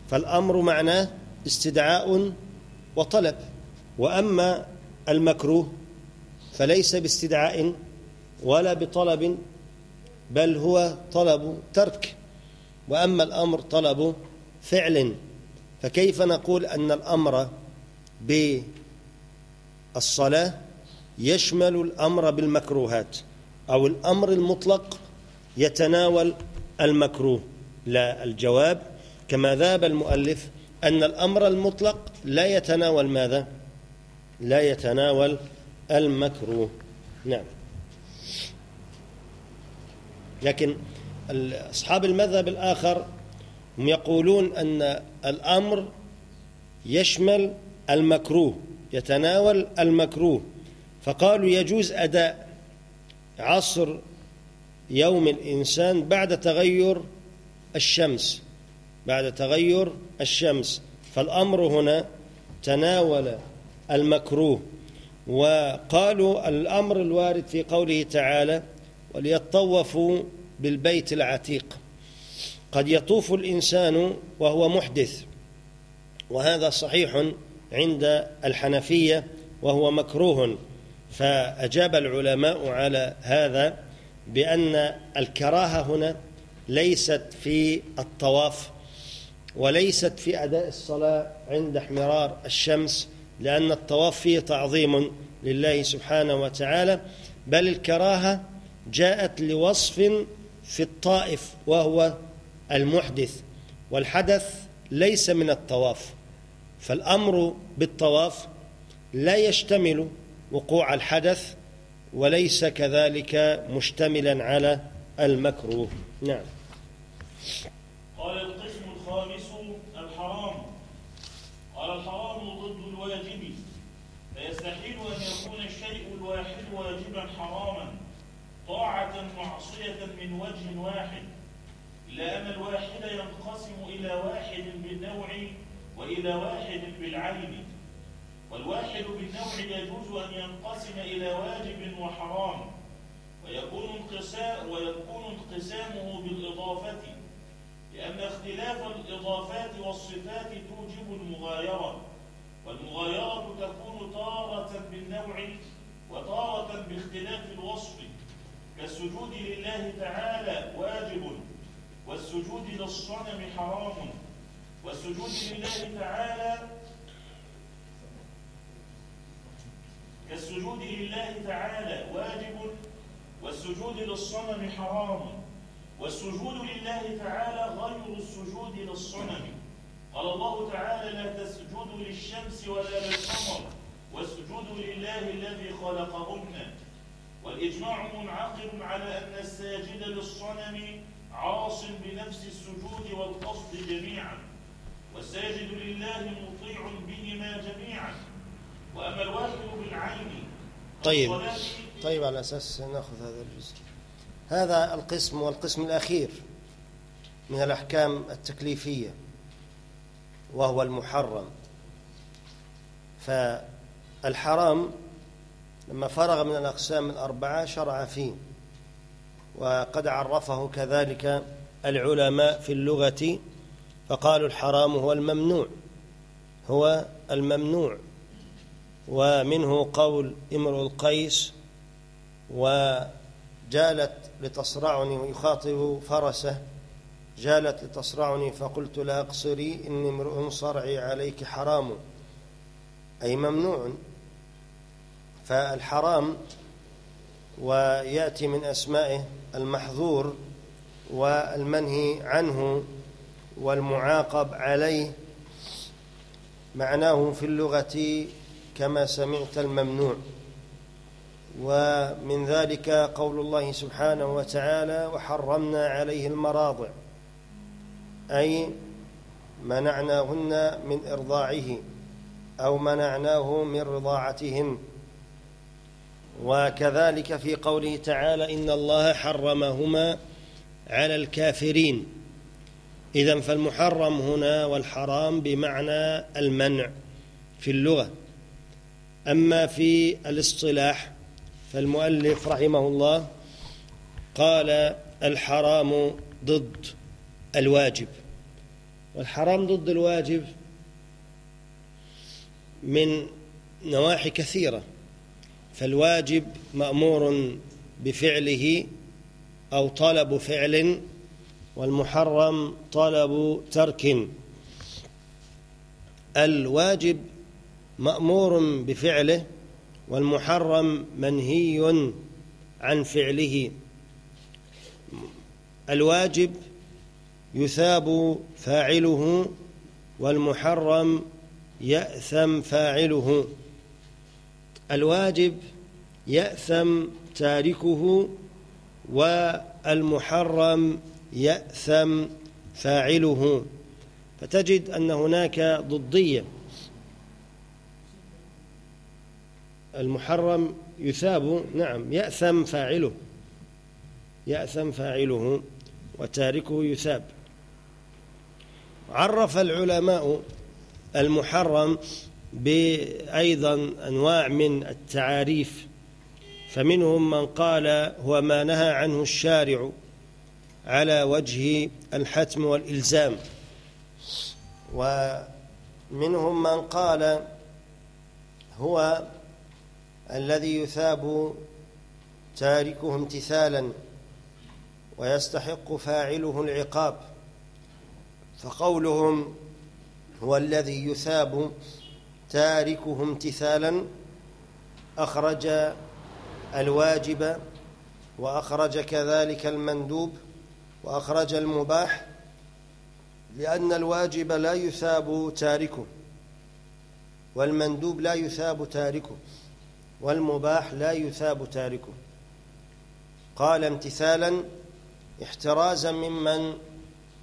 S1: فالأمر معناه استدعاء وطلب وأما المكروه فليس باستدعاء ولا بطلب بل هو طلب ترك. وأما الأمر طلب فعل فكيف نقول أن الأمر بالصلاة يشمل الأمر بالمكروهات أو الأمر المطلق يتناول المكروه؟ لا الجواب كما ذاب المؤلف أن الأمر المطلق لا يتناول ماذا؟ لا يتناول المكروه. نعم. لكن أصحاب المذهب الآخر هم يقولون أن الأمر يشمل المكروه يتناول المكروه. فقالوا يجوز أداء عصر يوم الإنسان بعد تغير الشمس بعد تغير الشمس. فالأمر هنا تناول المكروه. وقالوا الأمر الوارد في قوله تعالى وليطوفوا بالبيت العتيق. قد يطوف الإنسان وهو محدث وهذا صحيح عند الحنفية وهو مكروه. فأجاب العلماء على هذا بأن الكراهة هنا ليست في الطواف وليست في أداء الصلاة عند احمرار الشمس لأن الطواف فيه تعظيم لله سبحانه وتعالى. بل الكراهة جاءت لوصف في الطائف وهو المحدث والحدث ليس من الطواف فالأمر بالطواف لا يشتمل وقوع الحدث وليس كذلك مشتملا على المكروه. نعم
S2: قال القسم الخامس الحرام قال الحرام ضد الواجب فيستحيل ان يكون الشيء الواحد واجبا حراما طاعة معصية من وجه واحد إلا أن الواحد ينقسم إلى واحد بالنوع وإلى واحد بالعين. والواحد بالنوع يجوز أن ينقسم إلى واجب وحرام ويكون ويكون انقسامه بالإضافة لأن اختلاف الإضافات والصفات توجب المغايرة. والمغايرة تكون تارة بالنوع وتارة باختلاف الوصف. كالسجود لله تعالى واجب. والسجود للصنم حرام والسجود لله تعالى كالسجود لله تعالى واجب والسجود للصنم حرام والسجود لله تعالى غير السجود للصنم قال الله تعالى لا تسجدوا للشمس ولا للقمر والسجود لله الذي خلقهن. والإجماع منعقد على أن الساجد للصنم عاص بنفس السجود والقصد جميعا والساجد لله مطيع بهما جميعا وأما الواحد بالعين
S1: طيب طيب على أساس نأخذ هذا الجزء هذا القسم والقسم الأخير من الأحكام التكليفية وهو المحرم. فالحرام لما فرغ من الأقسام الأربعة شرع فيه. وقد عرفه كذلك العلماء في اللغة فقالوا الحرام هو الممنوع هو الممنوع. ومنه قول امرؤ القيس وجالت لتصرعني ويخاطب فرسه جالت لتصرعني فقلت لا أقصري إني امرؤ صرعي عليك حرام. أي ممنوع. فالحرام ويأتي من أسمائه المحظور والمنهي عنه والمعاقب عليه معناه في اللغة كما سمعت الممنوع. ومن ذلك قول الله سبحانه وتعالى وحرمنا عليه المراضع أي منعناهن من إرضاعه أو منعناه من رضاعتهن. وكذلك في قوله تعالى إن الله حرمهما على الكافرين. إذا فالمحرم هنا والحرام بمعنى المنع في اللغة. أما في الاصطلاح فالمؤلف رحمه الله قال الحرام ضد الواجب. والحرام ضد الواجب من نواحي كثيرة. فالواجب مأمور بفعله أو طلب فعل والمحرم طلب ترك. الواجب مأمور بفعله والمحرم منهي عن فعله. الواجب يثاب فاعله والمحرم يأثم فاعله. الواجب يأثم تاركه والمحرم يأثم فاعله. فتجد أن هناك ضدية. المحرم يثاب نعم يأثم فاعله. يأثم فاعله وتاركه يثاب. عرف العلماء المحرم بأيضا أنواع من التعاريف فمنهم من قال هو ما نهى عنه الشارع على وجه الحتم والإلزام ومنهم من قال هو الذي يثاب تاركه امتثالا ويستحق فاعله العقاب فقولهم هو الذي يثاب تاركه امتثالا أخرج الواجب وأخرج كذلك المندوب وأخرج المباح لأن الواجب لا يثاب تاركه والمندوب لا يثاب تاركه والمباح لا يثاب تاركه. قال امتثالا احترازا ممن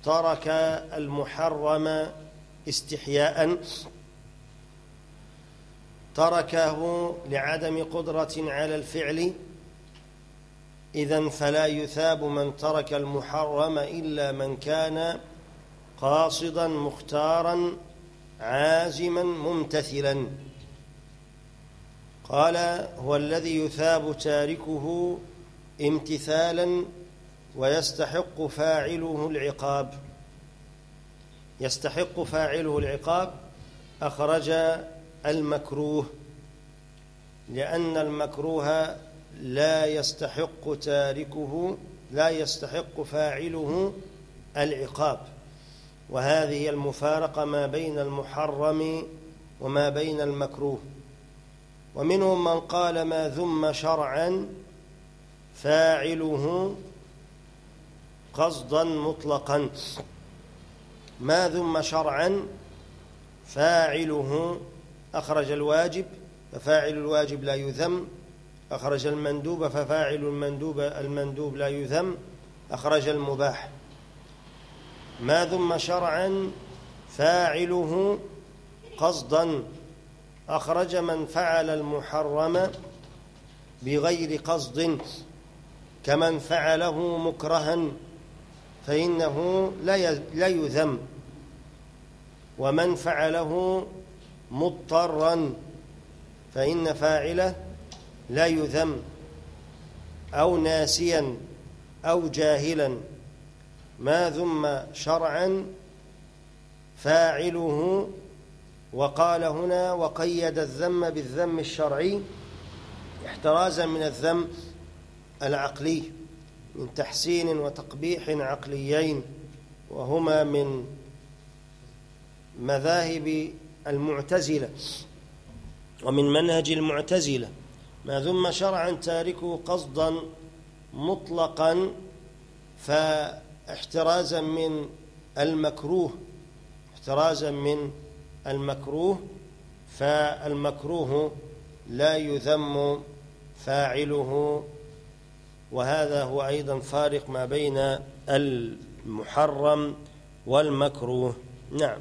S1: ترك المحرم استحياء. تركه لعدم قدرة على الفعل إذا فلا يثاب من ترك المحرم إلا من كان قاصدا مختارا عازما ممتثلا. قال هو الذي يثاب تاركه امتثالا ويستحق فاعله العقاب. يستحق فاعله العقاب أخرج المكروه لأن المكروه لا يستحق تاركه لا يستحق فاعله العقاب. وهذه المفارقة ما بين المحرم وما بين المكروه. ومنهم من قال ما ذم شرعا فاعله قصدا مطلقا. ما ذم شرعا فاعله أخرج الواجب ففاعل الواجب لا يذم. أخرج المندوب ففاعل المندوب المندوب لا يذم. أخرج المباح. ما ذم شرعا فاعله قصدا. أخرج من فعل المحرم بغير قصد كمن فعله مكرها فإنه لا يذم. ومن فعله مضطرا فإن فاعله لا يذم أو ناسيا أو جاهلا. ما ذم شرعا فاعله وقال هنا وقيد الذم بالذم الشرعي احترازا من الذم العقلي من تحسين وتقبيح عقليين وهما من مذاهب المعتزلة ومن منهج المعتزلة ما ذم شرعا تاركه قصدا مطلقا فاحترازا من المكروه احترازا من المكروه فالمكروه لا يذم فاعله. وهذا هو أيضا فارق ما بين المحرم والمكروه. نعم.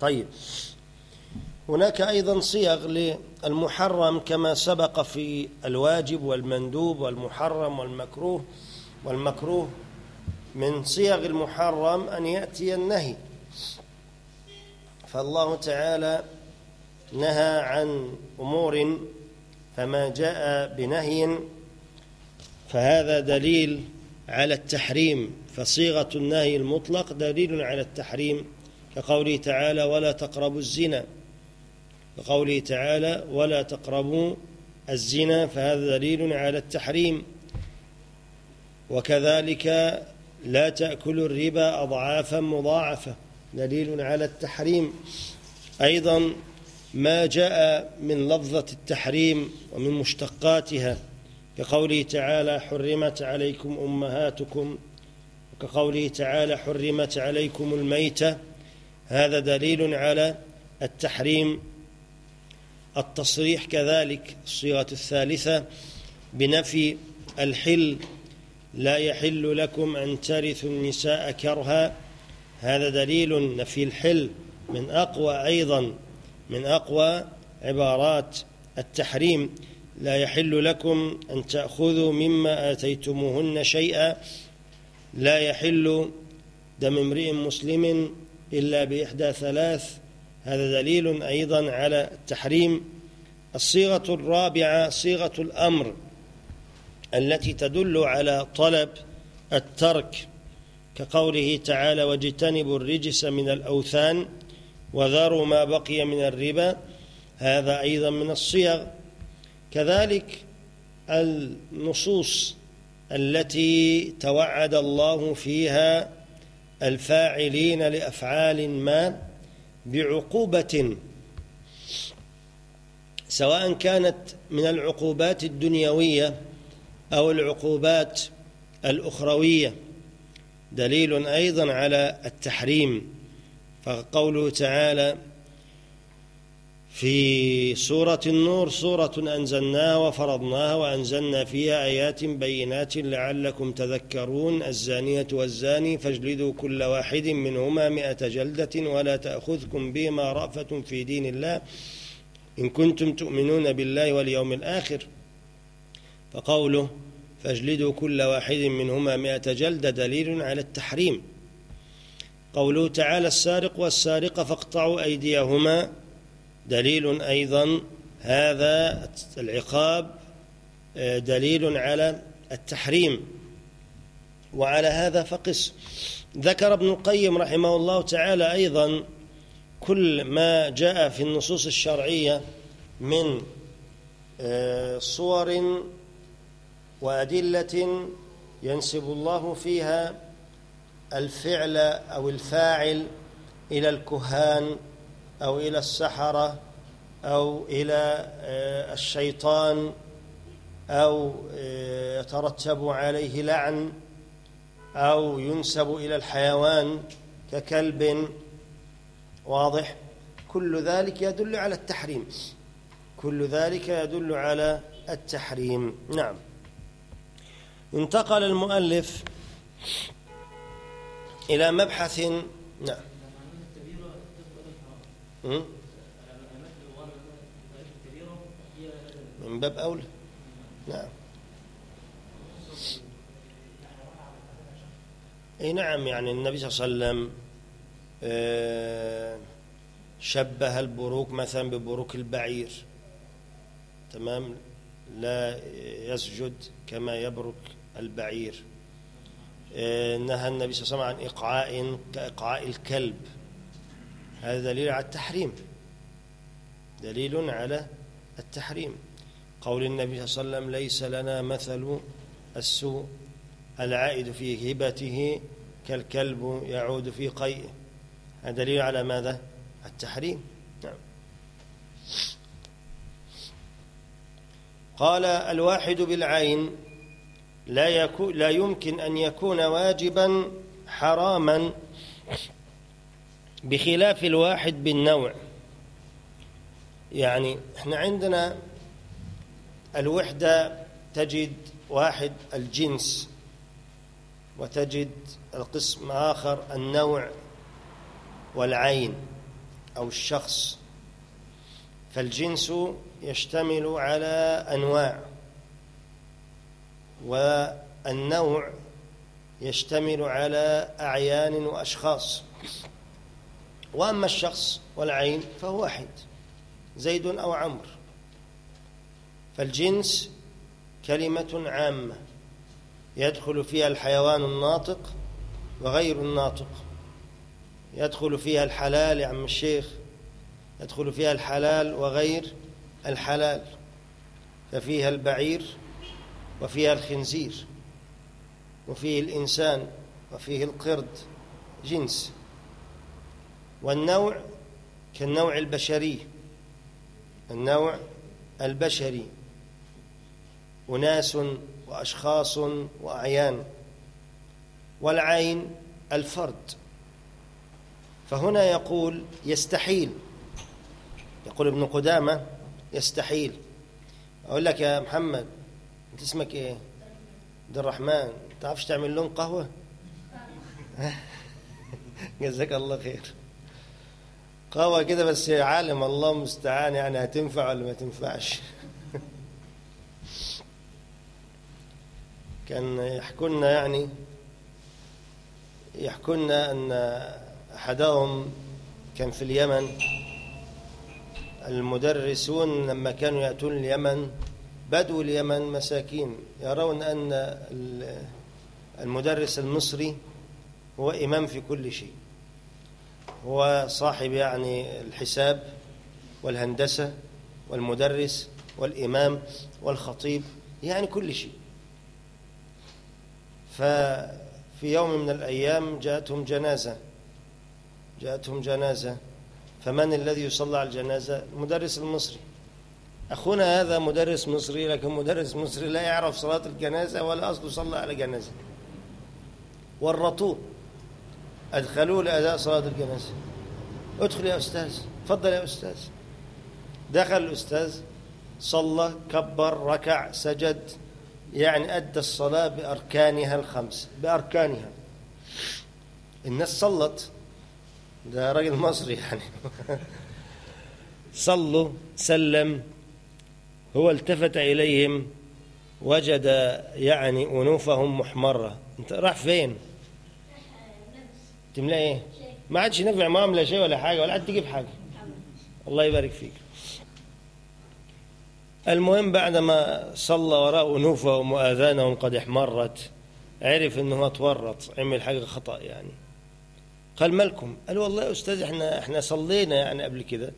S1: طيب. هناك أيضا صيغ للمحرم كما سبق في الواجب والمندوب والمحرم والمكروه والمكروه من صيغ المحرم أن يأتي النهي. فالله تعالى نهى عن أمور فما جاء بنهي فهذا دليل على التحريم فصيغة النهي المطلق دليل على التحريم كقوله تعالى ولا تقربوا الزنا. كقوله تعالى ولا تقربوا الزنا فهذا دليل على التحريم. وكذلك لا تأكلوا الربا أضعافا مضاعفة دليل على التحريم. أيضا ما جاء من لفظة التحريم ومن مشتقاتها كقوله تعالى حرمت عليكم أمهاتكم وكقوله تعالى حرمت عليكم الميتة هذا دليل على التحريم التصريح كذلك الصيغة الثالثة بنفي الحل لا يحل لكم أن ترثوا النساء كرها. هذا دليل نفي الحل من أقوى أيضا من أقوى عبارات التحريم. لا يحل لكم أن تأخذوا مما آتيتموهن شيئا. لا يحل دم امرئ مسلم إلا بإحدى ثلاث. هذا دليل أيضا على التحريم. الصيغة الرابعة صيغة الأمر التي تدل على طلب الترك كقوله تعالى واجتنبوا الرجس من الأوثان وذروا ما بقي من الربا هذا أيضا من الصيغ. كذلك النصوص التي توعد الله فيها الفاعلين لأفعال ما بعقوبة سواء كانت من العقوبات الدنيوية أو العقوبات الأخروية. دليل أيضا على التحريم. فقوله تعالى في سورة النور سورة أنزلناها وفرضناها وأنزلنا فيها آيات بينات لعلكم تذكرون الزانية والزاني فاجلدوا كل واحد منهما مئة جلدة ولا تأخذكم بهما رأفة في دين الله إن كنتم تؤمنون بالله واليوم الآخر. فقوله فاجلدوا كل واحد منهما مئة جلدة دليل على التحريم. قوله تعالى السارق والسارقة فاقطعوا أيديهما دليل أيضا هذا العقاب آه، دليل على التحريم وعلى هذا فقس. ذكر ابن القيم رحمه الله تعالى أيضا كل ما جاء في النصوص الشرعية من آه، صور وأدلة ينسب الله فيها الفعل أو الفاعل إلى الكهان أو إلى السحرة أو إلى آه، الشيطان أو آه، يترتب عليه لعن أو ينسب إلى الحيوان ككلب واضح. كل ذلك يدل على التحريم. كل ذلك يدل على التحريم. نعم. انتقل المؤلف إلى مبحث نعم. من باب أولى. نعم. أي نعم يعني النبي صلى الله عليه وسلم آه، شبه البروك مثلا ببروك البعير. تمام؟ لا يسجد كما يبرك البعير. آه، نهى النبي صلى الله عليه وسلم عن إقعاء كإقعاء الكلب. هذا دليل على التحريم. دليل على التحريم. قول النبي صلى الله عليه وسلم ليس لنا مثل السوء. العائد في هبته كالكلب يعود في قيئه. هذا دليل على ماذا؟ التحريم. نعم. قال الواحد بالعين لا, يكون لا يمكن أن يكون واجبا حراما. بخلاف الواحد بالنوع. يعني إحنا عندنا الوحدة تجد واحد الجنس وتجد القسم آخر النوع والعين أو الشخص. فالجنس يشتمل على أنواع والنوع يشتمل على أعيان وأشخاص. وأما الشخص والعين فهو واحد زيد أو عمرو. فالجنس كلمة عامة يدخل فيها الحيوان الناطق وغير الناطق. يدخل فيها الحلال يا عم الشيخ يدخل فيها الحلال وغير الحلال. ففيها البعير وفيها الخنزير وفيه الإنسان وفيه القرد جنس. والنوع كالنوع البشري. النوع البشري. أناس وأشخاص وأعيان. والعين الفرد. فهنا يقول يستحيل. يقول ابن قدامة يستحيل. أقول لك يا محمد أنت اسمك إيه؟ عبد الرحمن. تعرفش تعمل لهم قهوة؟ (laughs) جزاك الله خير. قهوة كده بس عالم الله مستعان يعني هتنفع ولا ما تنفعش؟ (laughs) كان يحكونا يعني يحكونا أن أحدهم كان في اليمن. المدرسون لما كانوا يأتون اليمن بدو اليمن مساكين. يرون أن المدرس المصري هو إمام في كل شيء. هو صاحب يعني الحساب والهندسة والمدرس والإمام والخطيب يعني كل شيء. ففي يوم من الأيام جاءتهم جنازة جاءتهم جنازة. فمن الذي يصلى على الجنازة؟ المدرس المصري. أخونا هذا مدرس مصري لكن مدرس مصري لا يعرف صلاة الجنازة ولا أصله صلى على جنازة. ورطوه أدخلوه لأداء صلاة الجنازة. ادخل يا أستاذ تفضل يا أستاذ. دخل الأستاذ صلى كبر ركع سجد يعني أدى الصلاة بأركانها الخمس بأركانها. الناس صلت ده راجل مصري يعني. (laughs) صلوا سلم هو التفت إليهم وجد يعني أنوفهم محمرة. أنت راح فين؟ تملأ إيه؟ ما عادش معاهم لا شيء ولا حاجة ولا عاد تجيب حاجة. الله يبارك فيك. المهم بعدما صلى وراء أنوفهم وآذانهم قد احمرت عرف إنه هو تورط عمل حاجة خطأ يعني. قال مالكم؟ قال والله يا أستاذ إحنا, إحنا صلينا يعني قبل كده.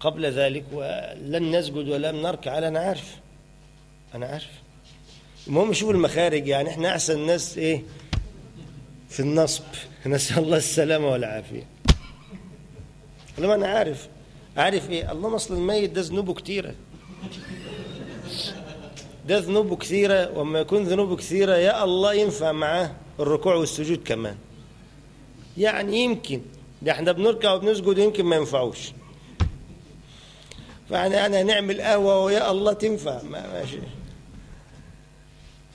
S1: قبل ذلك ولن نسجد ولم نركع قال أنا عارف. أنا عارف. المهم شوف المخارج يعني إحنا أحسن ناس إيه؟ في النصب. (laughs) نسأل الله السلامة والعافية. لما أنا عارف. عارف إيه؟ اللهم أصل الميت ده ذنوبه كتيرة. ده ذنوبه كثيرة وما يكون ذنوبه كثيرة يا الله ينفع معاه الركوع والسجود كمان. يعني يمكن. ده إحنا بنركع وبنسجد يمكن ما ينفعوش. فاحنا أنا هنعمل قهوة ويا الله تنفع. ما ماشي.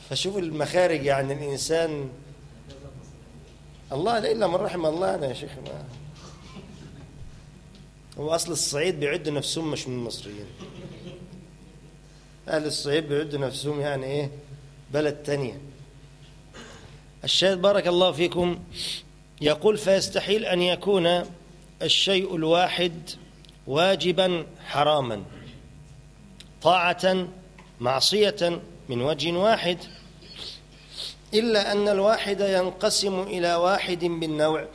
S1: فشوف المخارج يعني الإنسان الله لا إلا من رحم الله أنا يا شيخ ما هو أصل الصعيد بيعدوا نفسهم مش من المصريين. أهل الصعيد بيعدوا نفسهم يعني إيه؟ بلد تانية. الشاهد بارك الله فيكم يقول فيستحيل أن يكون الشيء الواحد واجبا حراما طاعة معصية من وجه واحد إلا أن الواحد ينقسم إلى واحد بالنوع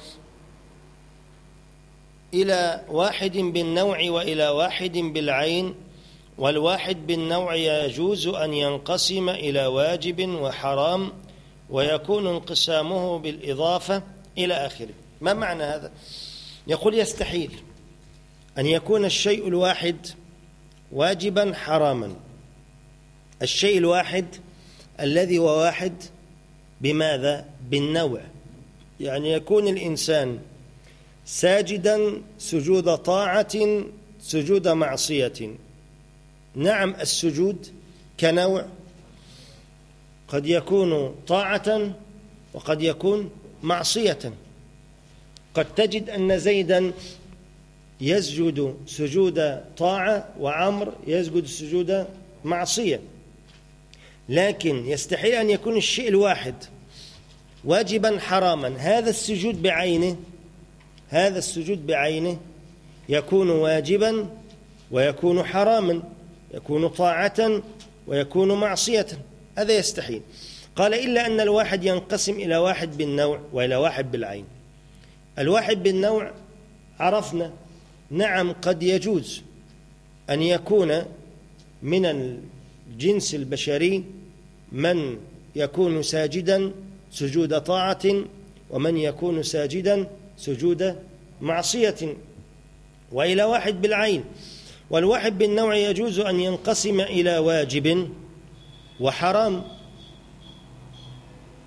S1: إلى واحد بالنوع وإلى واحد بالعين والواحد بالنوع يجوز أن ينقسم إلى واجب وحرام ويكون انقسامه بالإضافة إلى آخره ما معنى هذا؟ يقول يستحيل أن يكون الشيء الواحد واجبا حراما الشيء الواحد الذي هو واحد بماذا؟ بالنوع. يعني يكون الإنسان ساجدا سجود طاعة سجود معصية. نعم السجود كنوع. قد يكون طاعة وقد يكون معصية. قد تجد أن زيدا يسجد سجود طاعة وعمر يسجد سجود معصية. لكن يستحيل أن يكون الشيء الواحد واجبا حراما. هذا السجود بعينه هذا السجود بعينه يكون واجبا ويكون حراما يكون طاعة ويكون معصية. هذا يستحيل. قال إلا أن الواحد ينقسم إلى واحد بالنوع وإلى واحد بالعين. الواحد بالنوع عرفنا نعم قد يجوز أن يكون من الجنس البشري من يكون ساجدا سجود طاعة ومن يكون ساجدا سجود معصية. وإلى واحد بالعين. والواحد بالنوع يجوز أن ينقسم إلى واجب وحرام.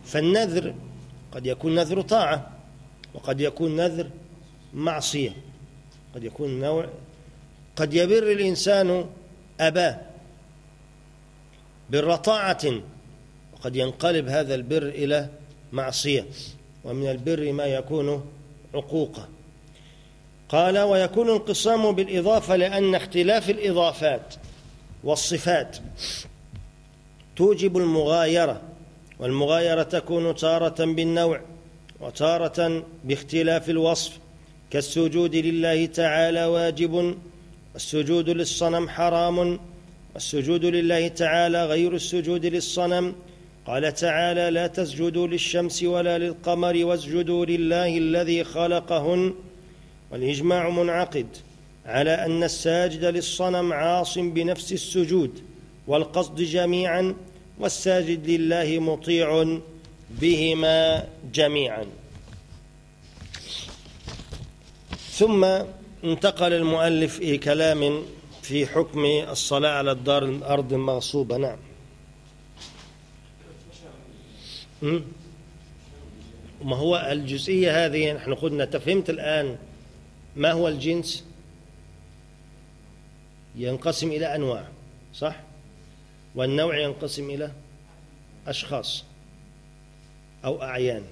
S1: فالنذر قد يكون نذر طاعة وقد يكون نذر معصية. قد يكون نوع قد يبر الإنسان أباه. بر طاعة وقد ينقلب هذا البر إلى معصية ومن البر ما يكون عقوقا قال ويكون انقسام بالإضافة لأن اختلاف الإضافات والصفات توجب المغايرة والمغايرة تكون تارة بالنوع وتارة باختلاف الوصف. كالسجود لله تعالى واجب والسجود للصنم حرام والسجود لله تعالى غير السجود للصنم. قال تعالى لا تسجدوا للشمس ولا للقمر واسجدوا لله الذي خلقهن. والإجماع منعقد على أن الساجد للصنم عاص بنفس السجود والقصد جميعا والساجد لله مطيع بهما جميعا. ثم انتقل المؤلف إلى كلام في حكم الصلاة على الدار الأرض المغصوبة نعم. ما هو الجزئية هذه؟ نحن قلنا تفهمت الآن ما هو الجنس؟ ينقسم إلى أنواع صح؟ والنوع ينقسم إلى أشخاص أو أعيان.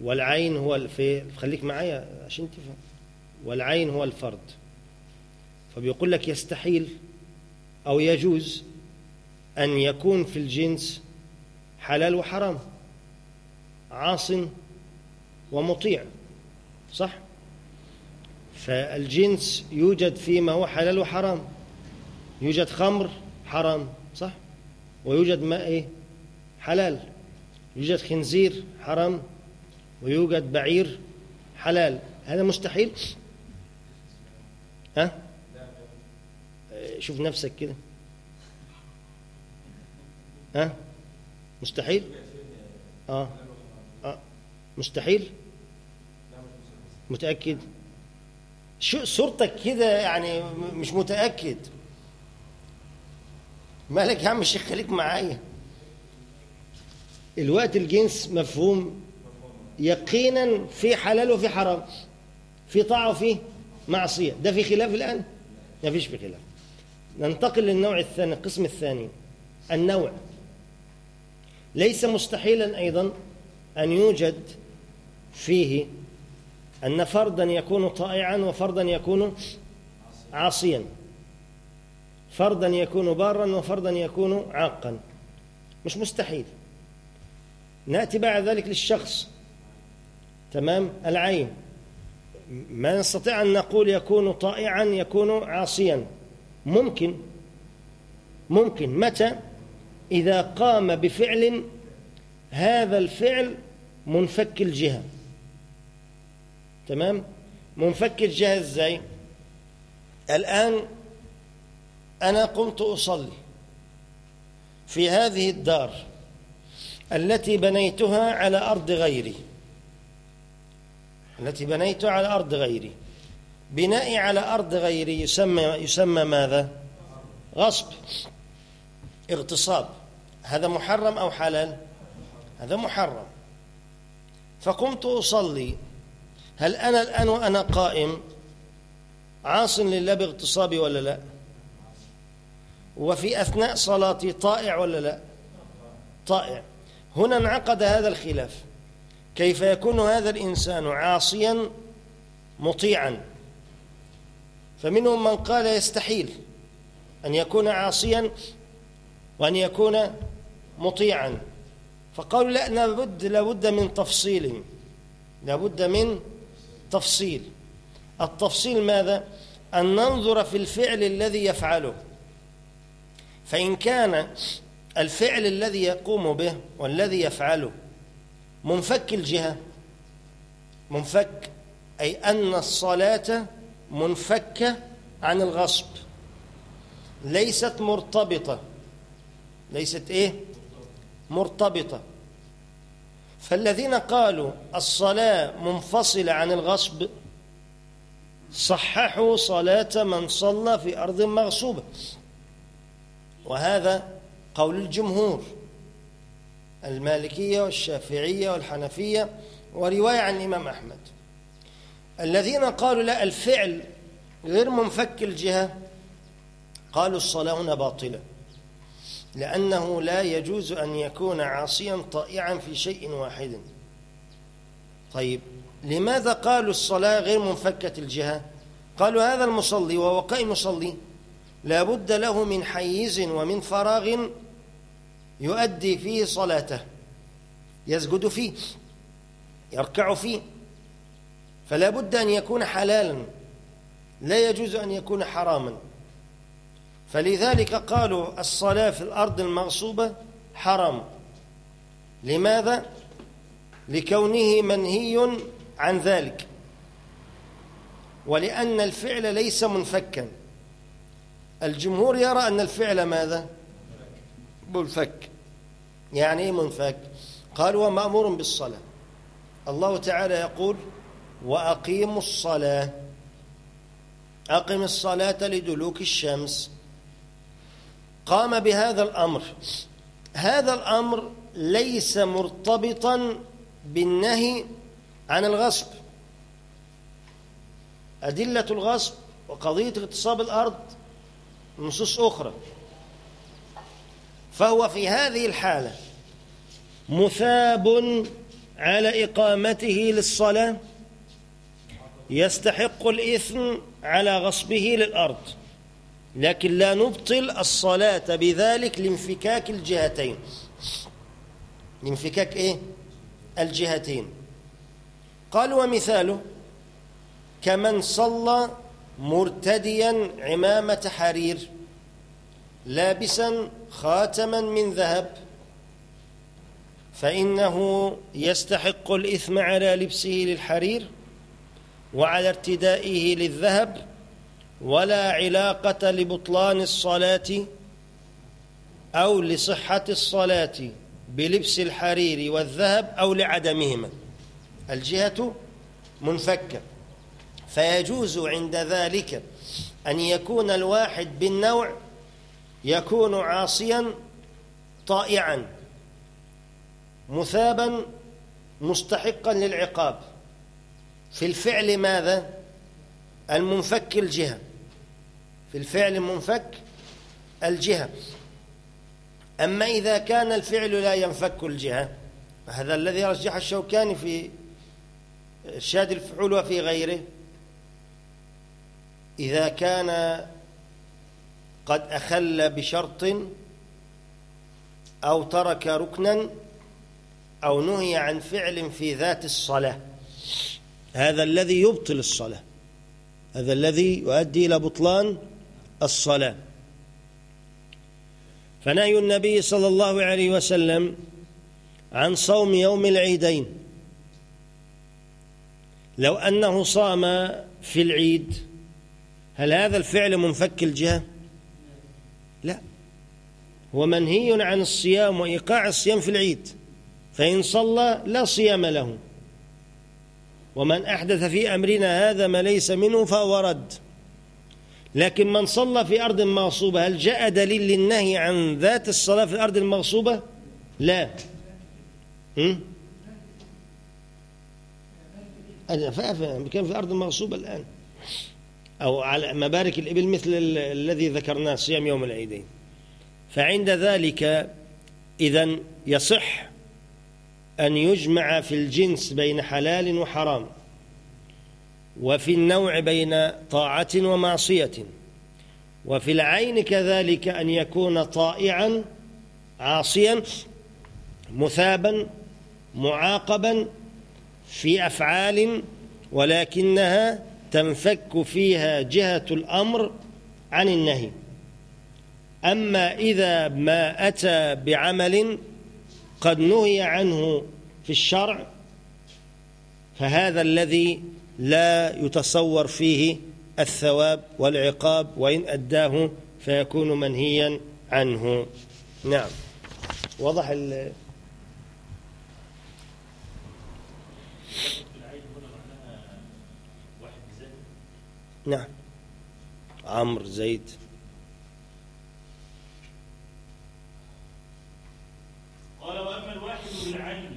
S1: والعين هو في خليك معايا عشان تفهم. والعين هو الفرد. فبيقول لك يستحيل أو يجوز أن يكون في الجنس حلال وحرام عاص ومطيع صح؟ فالجنس يوجد فيما هو حلال وحرام يوجد خمر حرام صح؟ ويوجد ماء إيه؟ حلال يوجد خنزير حرام ويوجد بعير حلال هذا مستحيل؟ ها؟ شوف نفسك كده. ها؟ مستحيل؟ آه. آه. مستحيل؟ متأكد. شو صورتك كده يعني مش متأكد. مالك يا عم الشيخ خليك معايا. الوقت الجنس مفهوم. يقينا في حلال وفي حرام. في طاعة وفي معصية. ده في خلاف الآن؟ ما فيش في خلاف. ننتقل للنوع الثاني القسم الثاني النوع. ليس مستحيلا أيضا أن يوجد فيه أن فردا يكون طائعا وفردا يكون عاصيا. فردا يكون بارا وفردا يكون عاقا. مش مستحيل. نأتي بعد ذلك للشخص. تمام؟ العين. ما نستطيع أن نقول يكون طائعا يكون عاصيا. ممكن ممكن. متى؟ إذا قام بفعل هذا الفعل منفك الجهة. تمام؟ منفك الجهة إزاي؟ الآن أنا قمت أصلي في هذه الدار التي بنيتها على أرض غيري. التي بنيتها على أرض غيري. بنائي على أرض غيري يسمى, يسمى ماذا؟ غصب. اغتصاب. هذا محرم أو حلال؟ هذا محرم. فقمت أصلي. هل أنا الآن وأنا قائم عاص لله باغتصابي ولا لا؟ وفي أثناء صلاتي طائع ولا لا؟ طائع. هنا انعقد هذا الخلاف. كيف يكون هذا الإنسان عاصيا مطيعا؟ فمنهم من قال يستحيل أن يكون عاصيا وأن يكون مطيعا. فقالوا لا لابد لابد من تفصيل لابد من تفصيل. التفصيل ماذا؟ أن ننظر في الفعل الذي يفعله. فإن كان الفعل الذي يقوم به والذي يفعله منفك الجهة منفك أي أن الصلاة منفكة عن الغصب. ليست مرتبطة. ليست إيه؟ مرتبطة. فالذين قالوا الصلاة منفصلة عن الغصب صححوا صلاة من صلى في أرض مغصوبة. وهذا قول الجمهور المالكية والشافعية والحنفية ورواية عن الإمام أحمد. الذين قالوا لا الفعل غير منفك الجهة قالوا الصلاة هنا باطلة لأنه لا يجوز أن يكون عاصيا طائعا في شيء واحد. طيب لماذا قالوا الصلاة غير منفكة الجهة؟ قالوا هذا المصلي وهو قائم يصلي لا بد له من حيز ومن فراغ يؤدي فيه صلاته يسجد فيه يركع فيه. فلا بد أن يكون حلالا. لا يجوز أن يكون حراما. فلذلك قالوا الصلاة في الأرض المغصوبة حرام. لماذا؟ لكونه منهي عن ذلك. ولأن الفعل ليس منفكا. الجمهور يرى أن الفعل ماذا؟ منفك. يعني إيه منفك؟ قال ومأمور بالصلاة. الله تعالى يقول وأقيموا الصلاة. أقم الصلاة لدلوك الشمس. قام بهذا الأمر. هذا الأمر ليس مرتبطا بالنهي عن الغصب. أدلة الغصب وقضية اغتصاب الأرض نصوص أخرى. فهو في هذه الحالة مثاب على إقامته للصلاة يستحق الإثم على غصبه للأرض. لكن لا نبطل الصلاة بذلك لانفكاك الجهتين. لانفكاك إيه؟ الجهتين. قال ومثاله كمن صلى مرتديا عمامة حرير لابسا خاتما من ذهب فإنه يستحق الإثم على لبسه للحرير. وعلى ارتدائه للذهب ولا علاقة لبطلان الصلاة أو لصحة الصلاة بلبس الحرير والذهب أو لعدمهما. الجهة منفكة. فيجوز عند ذلك أن يكون الواحد بالنوع يكون عاصيا طائعا مثابا مستحقا للعقاب. في الفعل ماذا؟ المنفك الجهة. في الفعل المنفك الجهة. أما إذا كان الفعل لا ينفك الجهة هذا الذي رجح الشوكاني في شاد الفعول وفي غيره. إذا كان قد أخل بشرط أو ترك ركنا أو نهي عن فعل في ذات الصلاة. هذا الذي يبطل الصلاة هذا الذي يؤدي إلى بطلان الصلاة. فنهي النبي صلى الله عليه وسلم عن صوم يوم العيدين. لو أنه صام في العيد هل هذا الفعل منفك الجهة؟ لا. هو منهي عن الصيام وإيقاع الصيام في العيد فإن صلى لا صيام له. ومن أحدث في أمرنا هذا ما ليس منه فهو رد. لكن من صلى في أرض مغصوبة هل جاء دليل للنهي عن ذات الصلاة في الأرض المغصوبة؟ لا. هم؟ كان في أرض مغصوبة الآن. أو على مبارك الإبل مثل الذي ذكرناه صيام يوم العيدين. فعند ذلك إذا يصح أن يجمع في الجنس بين حلال وحرام وفي النوع بين طاعة ومعصية وفي العين كذلك أن يكون طائعا عاصيا مثابا معاقبا في أفعال ولكنها تنفك فيها جهة الأمر عن النهي. أما إذا ما أتى بعمل قد نهي عنه في الشرع فهذا الذي لا يتصور فيه الثواب والعقاب وإن أداه فيكون منهيا عنه. نعم. وضح ال نعم. عمرو زيد.
S2: قال وأما الواحد بالعين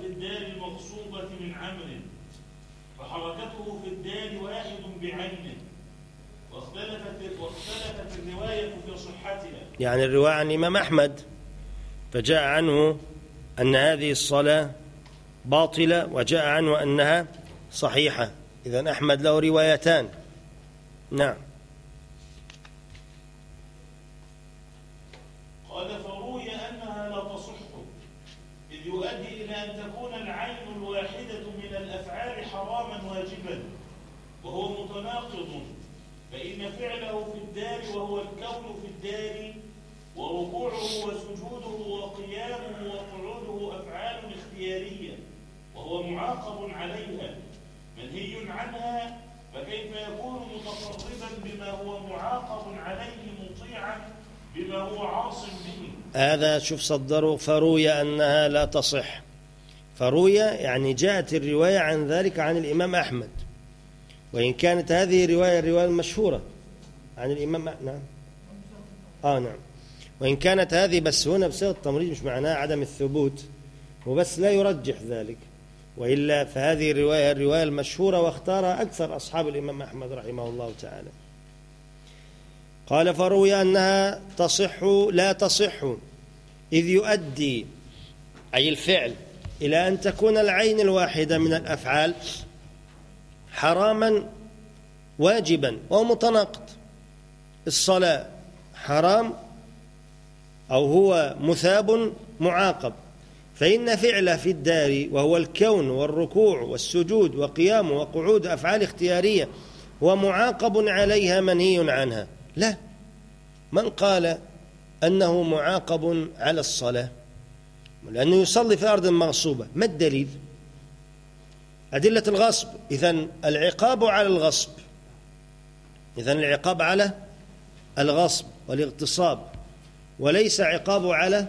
S2: في الدار المغصوبه من عمل فحركته في الدار واحد بعينه واختلفت واختلفت الرواية في صحتها.
S1: يعني الرواية عن الإمام أحمد فجاء عنه أن هذه الصلاة باطلة وجاء عنه أنها صحيحة. إذا أحمد له روايتان. نعم
S2: قال فروي انها لا تصح اذ يؤدي إلى ان تكون العين الواحده من الافعال حراما واجبا وهو متناقض. فإن فعله في الدار وهو الكون في الدار وركوعه وسجوده وقيامه وقعوده أفعال اختيارية وهو معاقب عليها منهي عنها فكيف يكون متقربا بما هو معاقب عليه مطيعا بما هو عاص به؟
S1: هذا شوف صدروا فروي أنها لا تصح. فروي يعني جاءت الرواية عن ذلك عن الإمام أحمد. وإن كانت هذه الرواية الرواية المشهورة عن الإمام نعم. آه نعم. وإن كانت هذه بس هنا بصيغة التمريض مش معناها عدم الثبوت وبس لا يرجح ذلك. وإلا فهذه الرواية الرواية المشهورة واختارها أكثر أصحاب الإمام أحمد رحمه الله تعالى. قال فروي أنها تصح لا تصح إذ يؤدي أي الفعل إلى أن تكون العين الواحدة من الأفعال حراما واجبا ومتناقض الصلاة حرام أو هو مثاب معاقب. فإن فعله في الدار وهو الكون والركوع والسجود وقيام وقعود أفعال اختيارية هو معاقب عليها منهي عنها. لا. من قال أنه معاقب على الصلاة؟ لأنه يصلي في أرض مغصوبة. ما الدليل؟ أدلة الغصب. إذن العقاب على الغصب. إذن العقاب على الغصب والاغتصاب وليس عقاب على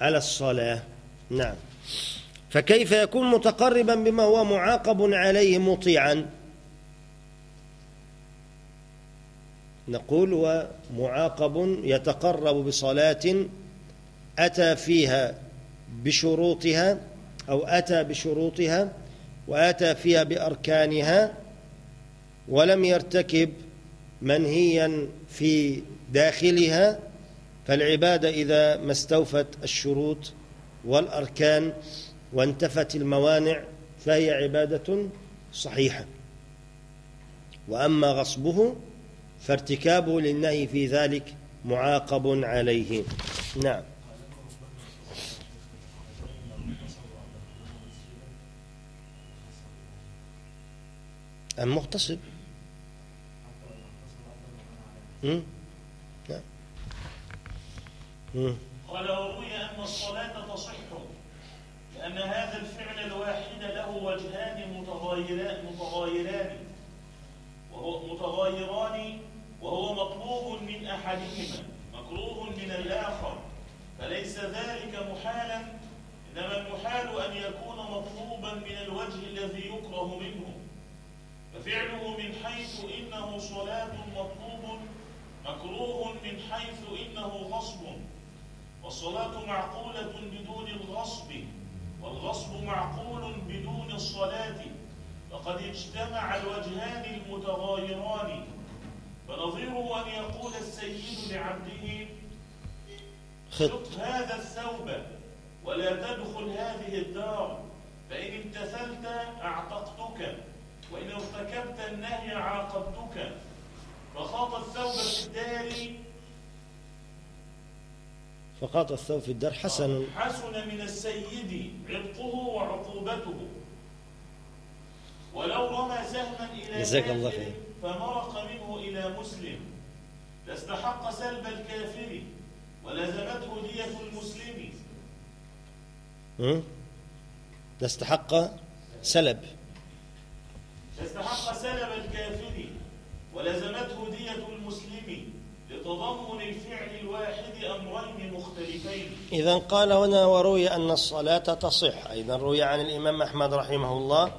S1: على الصلاة. نعم. فكيف يكون متقربا بما هو معاقب عليه مطيعا؟ نقول ومعاقب يتقرب بصلاة أتى فيها بشروطها أو أتى بشروطها وأتى فيها بأركانها ولم يرتكب منهيا في داخلها فالعبادة إذا ما استوفت الشروط والأركان وانتفت الموانع فهي عبادة صحيحة. وأما غصبه فارتكابه للنهي في ذلك معاقب عليه. نعم. المغتصب مم؟ نعم مم.
S2: قال وروي أن الصلاة تصح لأن هذا الفعل الواحد له وجهان متغايران متغايران وهو متغايران وهو مطلوب من أحدهما مكروه من الآخر. فليس ذلك محالا إنما المحال أن يكون مطلوبا من الوجه الذي يكره منه. ففعله من حيث إنه صلاة مطلوب مكروه من حيث إنه غصب. والصلاة معقولة بدون الغصب والغصب معقول بدون الصلاة. فقد اجتمع الوجهان المتغايران. فنظيره أن يقول السيد لعبده
S1: خط
S2: هذا الثوب ولا تدخل هذه الدار فإن امتثلت أعتقتك. وإن ارتكبت النهي عاقبتك. فخاط الثوب في الدار.
S1: فقاط الثوب في الدار حسن.
S2: حسن من السيد عتقه وعقوبته. ولو رمى سهما إلى
S1: جزاك الله خير.
S2: فمرق منه إلى مسلم. لاستحق سلب الكافر ولزمته دية المسلم؟
S1: لاستحق سلب.
S2: لاستحق سلب الكافر ولزمته دية المسلم لتضمن الفعل الواحد أمرين مختلفين.
S1: إذا قال هنا وروي أن الصلاة تصح أيضا روي عن الإمام أحمد رحمه الله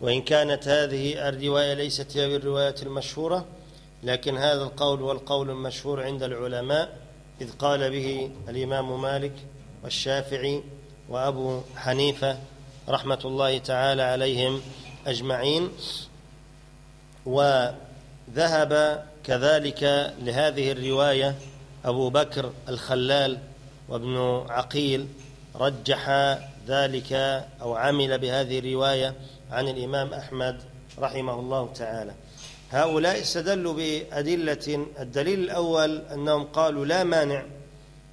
S1: وإن كانت هذه الرواية ليست هي بالرواية المشهورة لكن هذا القول هو القول المشهور عند العلماء إذ قال به الإمام مالك والشافعي وأبو حنيفة رحمة الله تعالى عليهم أجمعين وذهب كذلك لهذه الرواية أبو بكر الخلال وابن عقيل رجح ذلك أو عمل بهذه الرواية عن الإمام أحمد رحمه الله تعالى. هؤلاء استدلوا بأدلة الدليل الأول أنهم قالوا لا مانع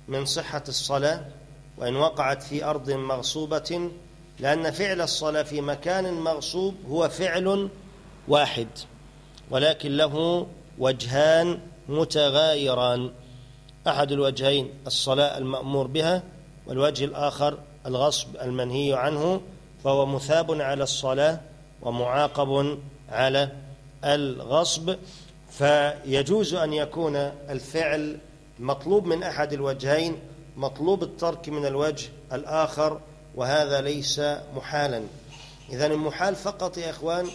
S1: من صحة الصلاة وإن وقعت في أرض مغصوبة لأن فعل الصلاة في مكان مغصوب هو فعل واحد ولكن له وجهان متغايران. أحد الوجهين الصلاة المأمور بها والوجه الآخر الغصب المنهي عنه فهو مثاب على الصلاة ومعاقب على الغصب. فيجوز أن يكون الفعل مطلوب من أحد الوجهين مطلوب الترك من الوجه الآخر وهذا ليس محالا. إذا المحال فقط يا إخوان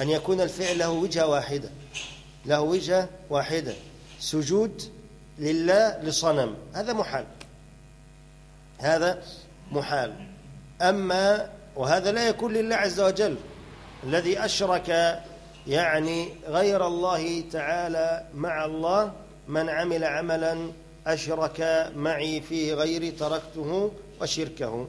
S1: أن يكون الفعل له وجهة واحدة. له وجهة واحدة. سجود لله لصنم. هذا محال. هذا محال. أما وهذا لا يكون لله عز وجل. الذي أشرك يعني غير الله تعالى مع الله من عمل عملا أشرك معي فيه غيري تركته وشركه.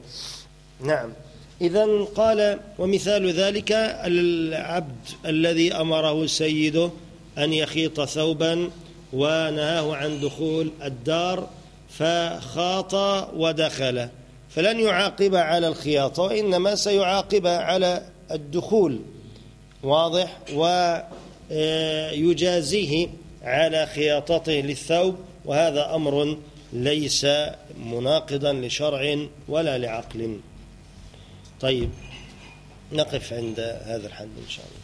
S1: نعم. إذا قال ومثال ذلك العبد الذي أمره سيده أن يخيط ثوبا ونهاه عن دخول الدار فخاط ودخل فلن يعاقب على الخياطة وإنما سيعاقب على الدخول. واضح؟ ويجازيه على خياطته للثوب وهذا أمر ليس مناقضا لشرع ولا لعقل. طيب نقف عند هذا الحد إن شاء الله.